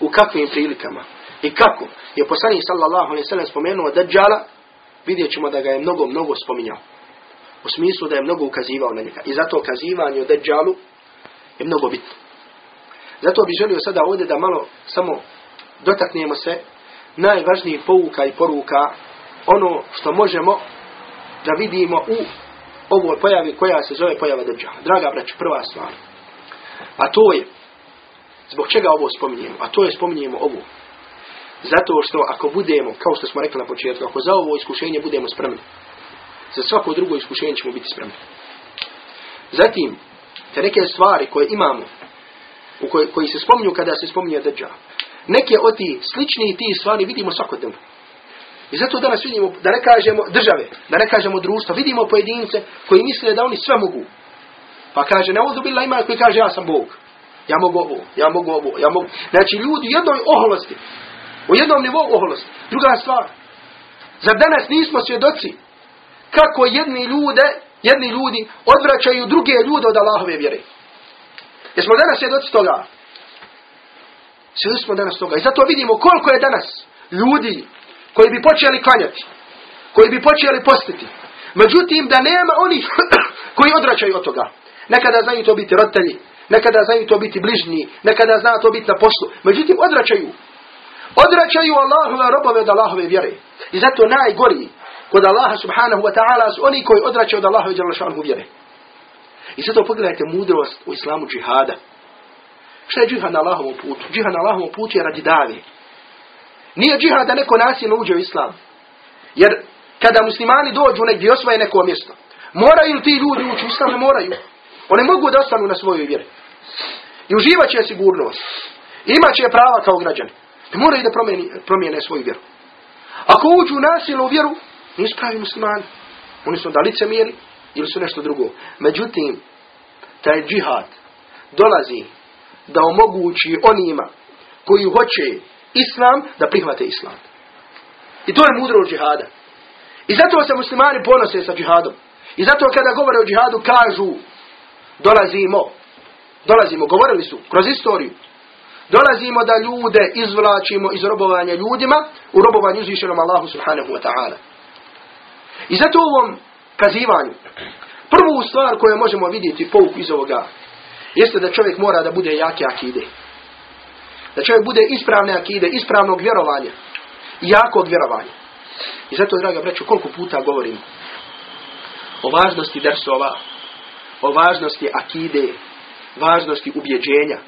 S3: u kakvim prilikama i kako je poslanik sallallahu alaihi sallam spomenuo deđala, vidjet ćemo da ga je mnogo, mnogo spominjao. U smislu da je mnogo ukazivao na njega. I zato ukazivanje o deđalu je mnogo bitno. Zato bi želio sada ovdje da malo samo dotaknemo se najvažnijih pouka i poruka ono što možemo da vidimo u ovoj pojavi koja se zove pojava Dajjala. Draga braća, prva stvar. A to je, zbog čega ovo spominjemo? A to je spominjemo ovo. Zato što ako budemo, kao što smo rekli na početku, ako za ovo iskušenje budemo spremni, za svako drugo iskušenje ćemo biti spremni. Zatim, te neke stvari koje imamo, u koj, koji se spominju kada se spominje Dajjal, neke od tih sličnih tih stvari vidimo svakodnevno. I zato danas vidimo, da ne kažemo države, da ne kažemo društva, vidimo pojedince koji misle da oni sve mogu. Pa kaže, ne bila ima koji kaže ja sam Bog. Ja mogu ovo, ja mogu ovo, ja mogu. Znači ljudi u jednoj oholosti, u jednom nivou oholosti. Druga stvar, za danas nismo svjedoci kako jedni ljude, jedni ljudi odvraćaju druge ljude od Allahove vjere. Jesmo danas svjedoci toga? Svjedoci smo danas toga. I zato vidimo koliko je danas ljudi koji bi počeli klanjati, koji bi počeli postiti. Međutim, da nema onih koji odvraćaju od toga. Nekada znaju to biti roditelji, nekada znaju to biti bližnji, nekada zna to biti na poslu. Međutim, odvraćaju. Odvraćaju Allahove robove od Allahove vjere. I zato najgori kod Allaha subhanahu wa ta'ala oni koji odvraćaju od Allahove vjere. I zato pogledajte mudrost u islamu džihada. Šta je džihad na Allahovom putu? Džihad na Allahovom putu je radi davi. Nije džihad da neko nasilno uđe u islam. Jer kada muslimani dođu negdje osvoje neko mjesto, moraju ti ljudi ući u islam? Ne moraju. Oni mogu da ostanu na svojoj vjeri. I uživat će sigurnost. Imat će prava kao građani. Ne moraju da promijeni, promijene svoju vjeru. Ako uđu nasilno u vjeru, nisu pravi muslimani. Oni su da lice mjeri ili su nešto drugo. Međutim, taj džihad dolazi da omogući onima koji hoće islam da prihvate islam. I to je mudro džihada. I zato se muslimani ponose sa džihadom. I zato kada govore o džihadu kažu dolazimo, dolazimo, govorili su kroz istoriju, dolazimo da ljude izvlačimo iz robovanja ljudima u robovanju uzvišenom Allahu subhanahu wa ta'ala. I zato u ovom kazivanju, prvu stvar koju možemo vidjeti pouku iz ovoga, jeste da čovjek mora da bude jake akide. Da čovjek bude ispravne akide, ispravnog vjerovanja. Jakog vjerovanja. I zato, draga braću, koliko puta govorim o važnosti dersova, o važnosti akide, važnosti ubjeđenja.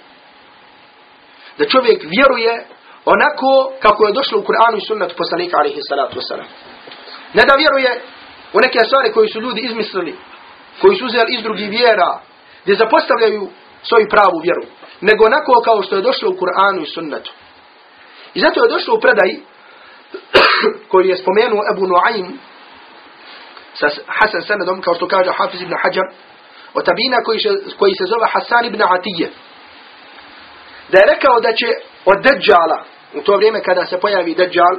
S3: Da čovjek vjeruje onako kako je došlo u Kur'anu i sunnatu poslanika salatu wasalam. Ne da vjeruje u neke stvari koji su ljudi izmislili, koji su uzeli iz drugih vjera, gdje zapostavljaju svoju pravu vjeru nego onako kao što je došlo u Kur'anu i sunnetu. I zato je došlo u predaj koji je spomenuo Ebu Nuaym sa Hasan Sanadom, kao što kaže Hafiz ibn Hajar, od tabina koji, še, koji se zove Hasan ibn Atije. Da je rekao da će od Dajjala, u to vrijeme kada se pojavi Dajjal,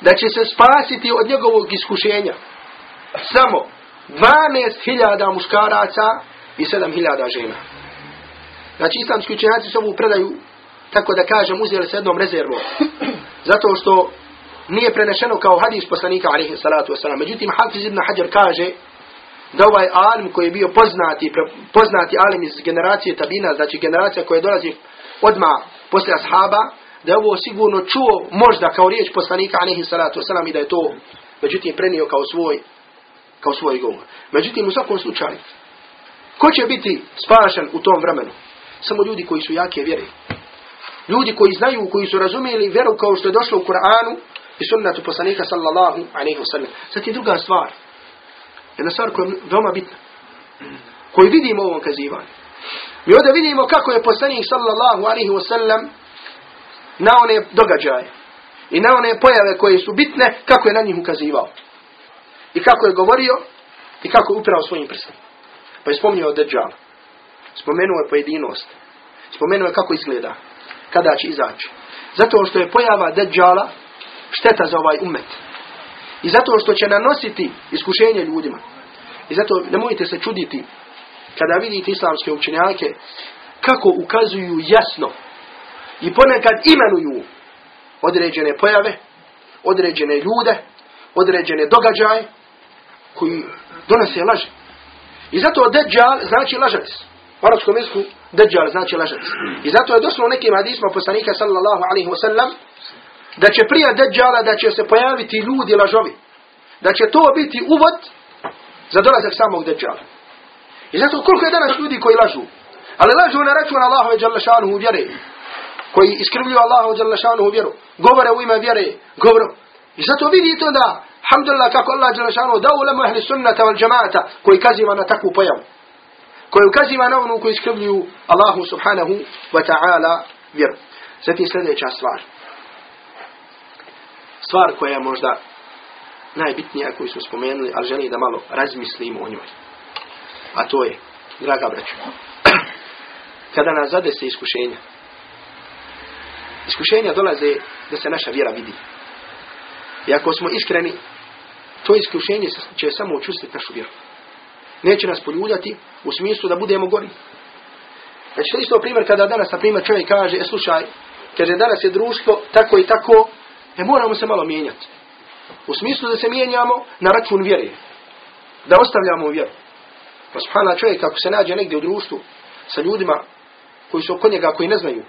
S3: da će se spasiti od njegovog iskušenja samo 12.000 muškaraca i 7.000 žena. Znači islamski učenjaci ovu predaju, tako da kažem, uzeli se jednom rezervom. Zato što nije prenešeno kao hadis poslanika alaihi salatu wasalam. Međutim, Hafiz ibn Hajar kaže da ovaj alim koji je bio poznati, poznati alim iz generacije tabina, znači generacija koja dolazi odma poslije ashaba, da je ovo sigurno čuo možda kao riječ poslanika alaihi salatu wasalam i da je to međutim prenio kao svoj kao svoj govor. Međutim, u svakom slučaju, ko će biti spašen u tom vremenu? Samo ljudi koji su jake vjere. Ljudi koji znaju, koji su razumijeli vjeru kao što je došlo u Kur'anu i sunnatu poslanika sallallahu alaihi wa sallam. Zatim druga stvar. Jedna stvar koja je veoma bitna. Koju vidimo u ovom kazivanju. Mi ovdje vidimo kako je poslanik sallallahu alaihi wa sallam na one događaje i na one pojave koje su bitne, kako je na njih ukazivao. I kako je govorio i kako je upravo svojim prstom. Pa je spomnio Dejjal. Spomenuo je pojedinost. Spomenuo je kako izgleda. Kada će izaći. Zato što je pojava Dejjala šteta za ovaj umet. I zato što će nanositi iskušenje ljudima. I zato nemojte se čuditi kada vidite islamske učenjake kako ukazuju jasno i ponekad imenuju određene pojave, određene ljude, određene događaje koji donose laže. I zato Dejjal znači lažac. U arabskom jeziku Dajjal znači lažac. I zato je došlo u nekim hadisma poslanika sallallahu alaihi wasallam da će prije deđala da će se pojaviti ljudi lažovi. Da će to biti uvod za dolazak samog deđala. I zato koliko je danas ljudi koji lažu. Ali lažu na račun Allahove Đalešanuhu vjere. Koji iskrivljuju Allahove Đalešanuhu vjeru. Govore u ime vjere. Govore. I zato vidite da, alhamdulillah, kako Allah Đalešanuhu dao ulemu ahli sunnata wal džamaata koji kaziva na takvu pojavu. Koji ukaziva na onu koji iskrivljuju Allahu subhanahu wa ta'ala vjeru. Zatim sljedeća stvar. Stvar koja je možda najbitnija koju smo spomenuli, ali želim da malo razmislimo o njoj. A to je, draga braću, kada nas zadese iskušenja, iskušenja dolaze da se naša vjera vidi. I ako smo iskreni, to iskušenje će samo učustiti našu vjeru. Neće nas poljuljati u smislu da budemo gori. Znači, to isto primjer kada danas, na primjer, čovjek kaže, e, slušaj, kaže, danas je društvo tako i tako, ne moramo se malo mijenjati. U smislu da se mijenjamo na račun vjere. Da ostavljamo vjeru. Pa čovjek ako se nađe negdje u društvu sa ljudima koji su oko njega, koji ne znaju.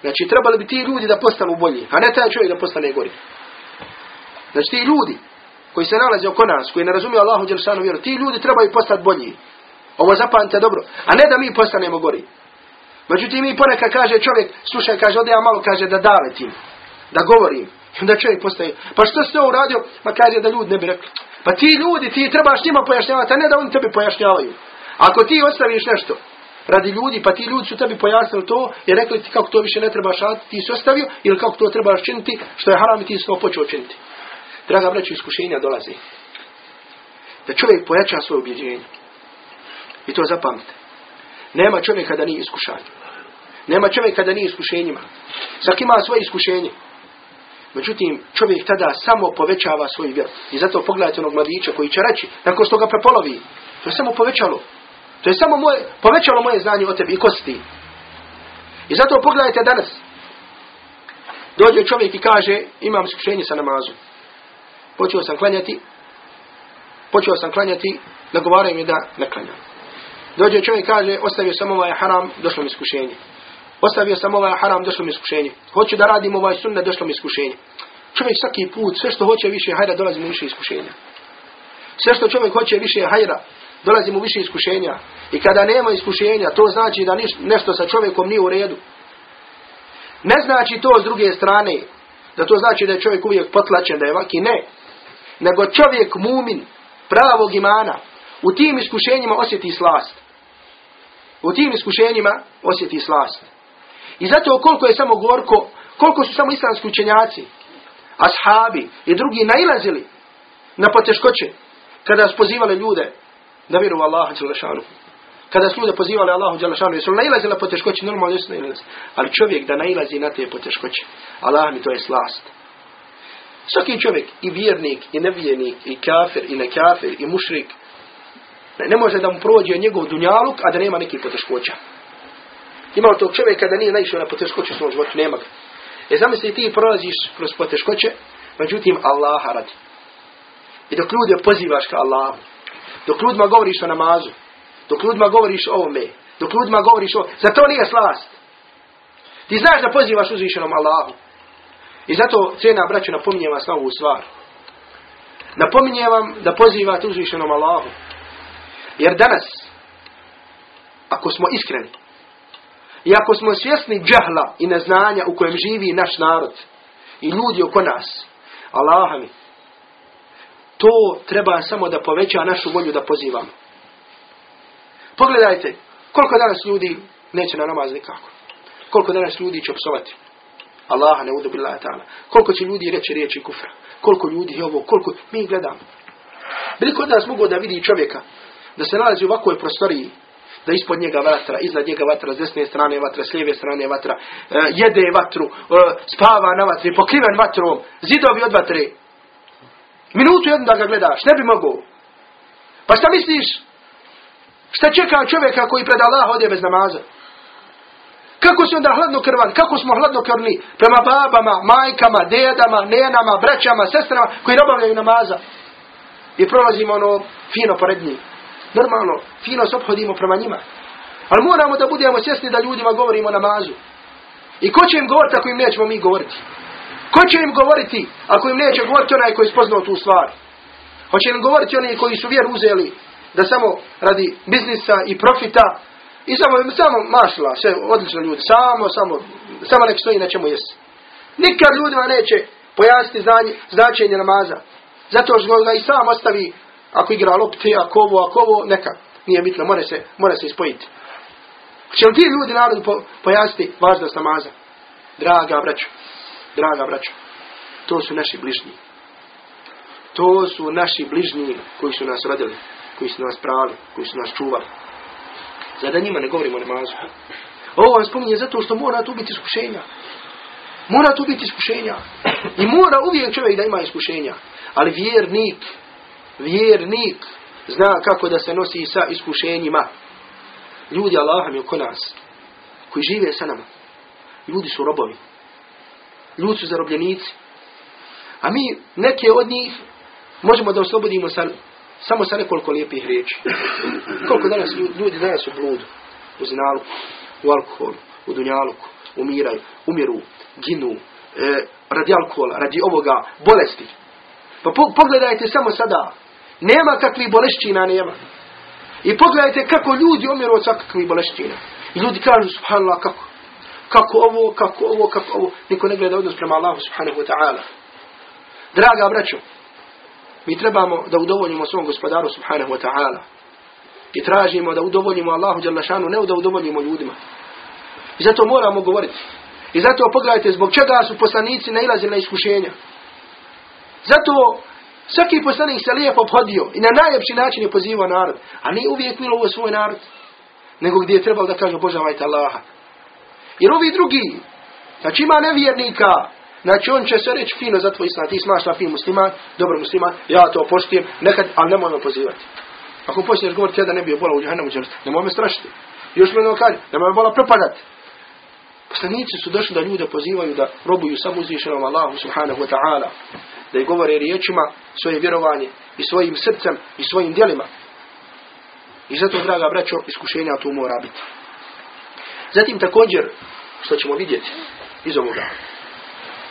S3: Znači trebali bi ti ljudi da postanu bolji, a ne taj čovjek da postane gori. Znači ti ljudi koji se nalaze oko nas, koji ne razumiju Allahu Đelšanu vjeru, ti ljudi trebaju postati bolji. Ovo zapamte dobro. A ne da mi postanemo gori. Međutim, mi ponekad kaže čovjek, slušaj, kaže, ode ja malo, kaže, da daletim, da govorim. I onda čovjek postaje, pa što ste to uradio? Ma kaže da ljudi ne bi rekli. Pa ti ljudi, ti trebaš njima pojašnjavati, a ne da oni tebi pojašnjavaju. Ako ti ostaviš nešto radi ljudi, pa ti ljudi su tebi pojasnili to i rekli ti kako to više ne trebaš raditi, ti si ostavio, ili kako to trebaš činiti, što je haram i ti si to počeo činiti. Draga braću, iskušenja dolazi. Da čovjek pojača svoje objeđenje. I to zapamtite. Nema čovjeka da nije iskušan. Nema čovjeka da nije iskušenjima. Svaki ima svoje iskušenje. Međutim, čovjek tada samo povećava svoju vjeru. I zato pogledajte onog mladića koji će reći, nakon što ga prepolovi, to je samo povećalo. To je samo moje, povećalo moje znanje o tebi i kosti. I zato pogledajte danas. Dođe čovjek i kaže, imam iskušenje sa namazom. Počeo sam klanjati, počeo sam klanjati, nagovaraju mi da ne klanjam. Dođe čovjek kaže, ostavio sam ovaj haram, došlo mi iskušenje. Ostavio sam ovaj haram, došlo mi iskušenje. Hoću da radim ovaj sunnet, došlo mi iskušenje. Čovjek svaki put, sve što hoće više hajra, dolazi mu više iskušenja. Sve što čovjek hoće više hajra, dolazi mu više iskušenja. I kada nema iskušenja, to znači da nešto sa čovjekom nije u redu. Ne znači to s druge strane, da to znači da je čovjek uvijek potlačen, da je vaki, ne. Nego čovjek mumin, pravog imana, u tim iskušenjima osjeti slast. U tim iskušenjima osjeti slast. I zato koliko je samo gorko, koliko su samo islamski učenjaci, ashabi i drugi nailazili na poteškoće kada su pozivali ljude da vjeruju Allaha Đelešanu. Kada su ljude pozivali Allahu Đelešanu, jesu nailazili na poteškoće, normalno jesu nailazili. Ali čovjek da nailazi na te poteškoće, Allah mi to je slast. Svaki čovjek, i vjernik, i nevjernik, i kafir, i nekafir, i mušrik, ne može da mu prođe njegov dunjaluk, a da nema nekih poteškoća. Ima tog čovjeka da nije naišao na poteškoće u svom životu, nema ga. E zamisli ti prolaziš kroz poteškoće, međutim Allaha radi. I dok ljude pozivaš ka Allahu, dok ljudima govoriš o namazu, dok ljudima govoriš o ovome, dok ljudima govoriš o... Za to nije slast. Ti znaš da pozivaš uzvišenom Allahu. I zato cijena braću napominjem vas na ovu stvar. Napominjem vam da pozivate uzvišenom Allahu. Jer danas, ako smo iskreni, i ako smo svjesni džahla i neznanja u kojem živi naš narod i ljudi oko nas, Allah mi, to treba samo da poveća našu volju da pozivamo. Pogledajte, koliko danas ljudi neće na namaz nikako. Koliko danas ljudi će psovati. Allaha ne udu billahi ta'ala. Koliko će ljudi reći riječi kufra. Koliko ljudi je ovo, koliko mi gledamo. Bili kod nas mogu da vidi čovjeka da se nalazi u ovakvoj prostoriji da ispod njega vatra, iznad njega vatra, s desne strane vatra, s lijeve strane vatra, e, jede vatru, e, spava na vatri, pokriven vatrom, zidovi od vatre. Minutu jednu da ga gledaš, ne bi mogao. Pa šta misliš? Šta čeka čovjeka koji pred Allah ode bez namaza? Kako se onda hladno krvan? Kako smo hladno krvni? Prema babama, majkama, dedama, nenama, braćama, sestrama koji nabavljaju namaza. I prolazimo ono fino pored njih. Normalno, fino se obhodimo prema njima. Ali moramo da budemo svjesni da ljudima govorimo namazu. I ko će im govoriti ako im nećemo mi govoriti? Ko će im govoriti ako im neće govoriti onaj koji spoznao tu stvar? Hoće im govoriti oni koji su vjeru uzeli da samo radi biznisa i profita i samo, samo mašla, sve odlično ljudi, samo, samo, samo nek stoji na čemu jesi. Nikad ljudima neće pojasniti značenje namaza. Zato što ga i sam ostavi ako igra lopte, ako ovo, ako ovo, neka. Nije bitno, mora se, mora se ispojiti. Će li ti ljudi narodu po, pojasniti važnost namaza? Draga braćo, draga braćo, to su naši bližnji. To su naši bližnji koji su nas rodili, koji su nas prali, koji su nas čuvali. Zar da njima ne govorimo o namazu? Ovo vam spominje zato što mora tu biti iskušenja. Mora tu biti iskušenja. I mora uvijek čovjek da ima iskušenja. Ali vjernik, vjernik zna kako da se nosi sa iskušenjima. Ljudi Allah mi oko nas, koji žive sa nama, ljudi su robovi. Ljudi su zarobljenici. A mi neke od njih možemo da oslobodimo sa, samo sa nekoliko lijepih riječi. Koliko danas ljudi danas u bludu, u zinaluku, u alkoholu, u dunjaluku, umiraju, umiru, ginu, e, radi alkohola, radi ovoga, bolesti. Pa po, pogledajte samo sada, nema kakvih bolešćina, nema. I pogledajte kako ljudi umiru od svakakvih bolešćina. I ljudi kažu, subhanallah, kako? Kako ovo, kako ovo, kako ovo. Niko ne gleda odnos prema Allahu subhanahu wa ta'ala. Draga braćo, mi trebamo da udovoljimo svom gospodaru subhanahu wa ta'ala. I tražimo da udovoljimo Allahu djelašanu, ne da udovoljimo ljudima. I zato moramo govoriti. I zato pogledajte zbog čega su poslanici nailazili na iskušenja. Zato svaki poslanik se lijepo obhodio i na najljepši način je pozivao narod. A nije uvijek milovo svoj narod. Nego gdje je trebalo da kaže obožavajte Allaha. Jer ovi drugi, znači ima nevjernika, znači on će se reći fino za tvoj islam, ti smaš fin musliman, dobro musliman, ja to poštijem, nekad, ali nemoj me pozivati. Ako počneš govoriti ja da ne bi bola u džahannemu džersti, nemoj me strašiti. Još me kaže, nemoj me bola propadati. Poslanici su došli da ljude pozivaju da robuju samo uzvišenom Allahu subhanahu wa ta'ala. Da je govore riječima svoje vjerovanje i svojim srcem i svojim dijelima. I zato, draga braćo, iskušenja tu mora biti. Zatim također, što ćemo vidjeti iz ovoga,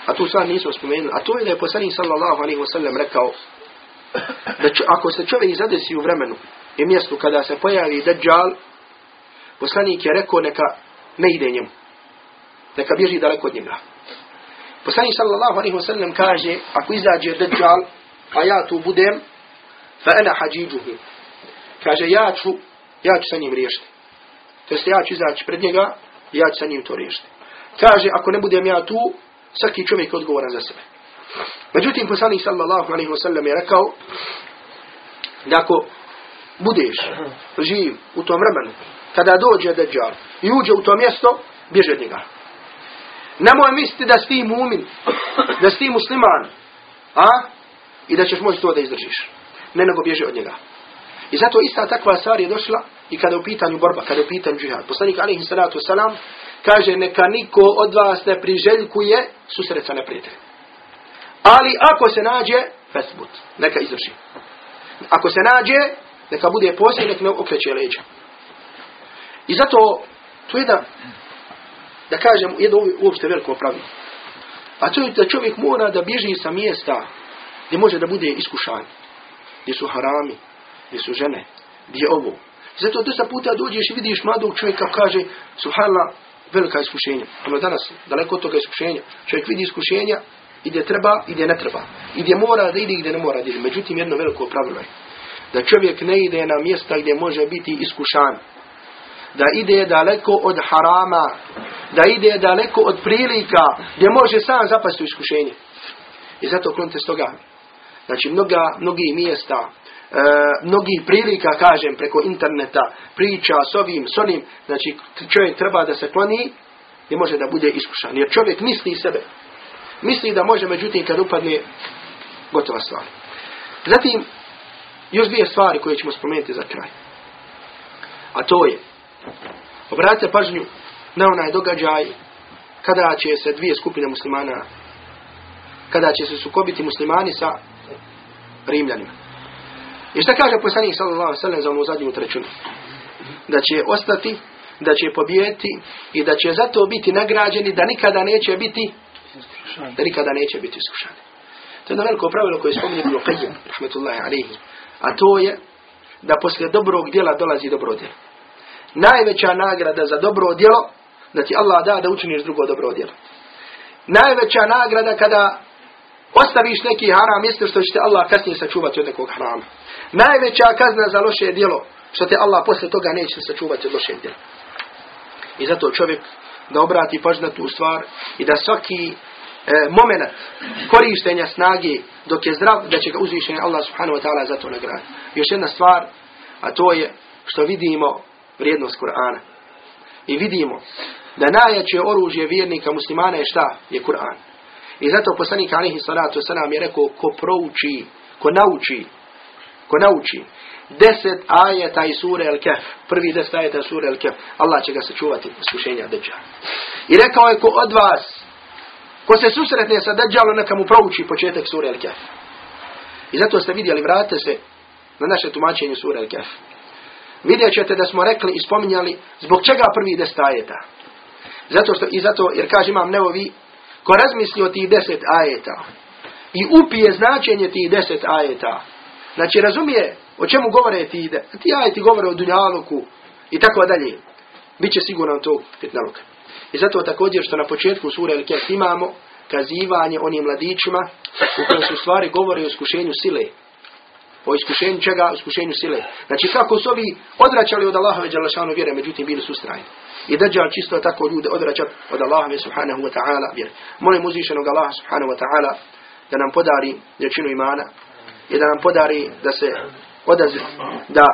S3: a tu sad nismo spomenuli, a to je da je poslanik sallallahu alaihi wa sallam rekao da čo, ako se čovjek zadesi u vremenu i mjestu kada se pojavi dađal, poslanik je rekao neka ne ide njemu. Neka bježi daleko od njega. Poslanik sallallahu alaihi wa sallam kaže, ako izađe dađal, a ja tu budem, fa ena hađiđuhu. Kaže, ja ću, ja ću sa njim riješiti. To jest ja ću izaći pred njega ja ću sa njim to riješiti. Kaže, ako ne budem ja tu, svaki čovjek je odgovoran za sebe. Međutim, poslanik sallallahu alaihi wa sallam je rekao da ako budeš živ u tom vremenu, kada dođe Dajjal i uđe u to mjesto, bježe od njega. Nemoj misliti da si ti mumin, da si musliman, a? I da ćeš moći to da izdržiš. Ne nego bježe od njega. I zato ista takva stvar je došla i kada je u pitanju borba, kada je u pitanju džihad. Poslanik alaihi salatu wasalam kaže neka niko od vas ne priželjkuje susret sa neprijateljem. Ali ako se nađe, fesbut, neka izdrži. Ako se nađe, neka bude poslije, neka ne okreće leđa. I zato, to je da, da kažem, jedno uopšte veliko pravilo. A to je da čovjek mora da bježi sa mjesta gdje može da bude iskušan. Gdje su harami, gdje su žene, gdje je ovo. Zato dosta puta dođeš i vidiš mladog čovjeka kaže, subhanallah, velika iskušenja. Ono danas, daleko od toga iskušenja. Čovjek vidi iskušenja i gdje treba i gdje ne treba. I gdje mora da ide i gdje ne mora da ide. Međutim, jedno veliko pravilo je da čovjek ne ide na mjesta gdje može biti iskušan. Da ide daleko od harama. Da ide daleko od prilika gdje može sam zapasti u iskušenje. I zato klonite s toga. Znači, mnoga, mnogi mjesta, mnogih prilika, kažem, preko interneta, priča s ovim, s onim, znači čovjek treba da se kloni i može da bude iskušan. Jer čovjek misli sebe. Misli da može, međutim, kad upadne, gotova stvar. Zatim, još dvije stvari koje ćemo spomenuti za kraj. A to je, obratite pažnju na onaj događaj kada će se dvije skupine muslimana, kada će se sukobiti muslimani sa Rimljanima. I šta kaže poslanik sallallahu alejhi ve sellem za onu zadnju trećinu? Da će ostati, da će pobijeti i da će zato biti nagrađeni da nikada neće biti da nikada neće biti iskušani. To je jedno veliko pravilo koje spominje Ibn Qayyim, rahmetullahi alaihi. A to je da poslije dobrog djela dolazi dobro djelo. Najveća nagrada za dobro djelo da ti Allah da da učiniš drugo dobro djelo. Najveća nagrada kada ostaviš neki haram, misliš što će te Allah kasnije sačuvati od nekog harama. Najveća kazna za loše djelo, što te Allah posle toga neće sačuvati od lošeg djela. I zato čovjek da obrati pažnju na tu stvar i da svaki e, moment korištenja snage dok je zdrav, da će ga uzvišenje Allah subhanahu wa ta'ala za to nagraditi. Još jedna stvar, a to je što vidimo vrijednost Kur'ana. I vidimo da najjače oružje vjernika muslimana je šta? Je Kur'an. I zato poslanik alihi salatu wasalam je rekao ko prouči, ko nauči, ko nauči deset ajeta iz sure El Kef, prvi deset ajeta sure El Kef, Allah će ga sačuvati iskušenja Dajjala. I rekao je ko od vas, ko se susretne sa Dajjalom, neka mu prouči početak sure El Kef. I zato ste vidjeli, vrate se na naše tumačenje sure El Kef. Vidjet ćete da smo rekli i spominjali zbog čega prvi deset ajeta. Zato što, i zato, jer kaže imam neovi, ko razmisli o tih deset ajeta i upije značenje tih deset ajeta, znači razumije o čemu govore ti, ti ajeti govore o dunjaluku i tako dalje, bit će sigurno to fitnaluka. I zato također što na početku sura El Kef imamo kazivanje onim mladićima u kojem su stvari govore o iskušenju sile. O iskušenju čega? O iskušenju sile. Znači kako su ovi odračali od Allahove Đalešanu vjere, međutim bili su strajni. I Dajjal čisto tako ljude odračat od Allahove subhanahu wa ta'ala vjere. Molim uzvišenog Allaha subhanahu wa ta'ala da nam podari jačinu imana i da nam podari da se odaziv, da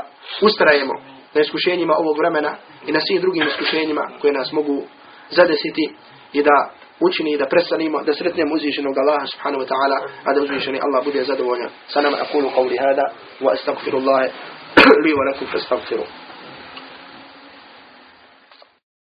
S3: ustrajemo na iskušenjima ovog vremena i na svim drugim iskušenjima koje nas mogu zadesiti i da učini da prestanimo da sretnemo uzvišenog Allaha subhanahu wa ta'ala a da uzvišeni Allah bude zadovoljan. Sa nama akulu qavli hada wa astagfirullahi li wa lakum fastaghfiruh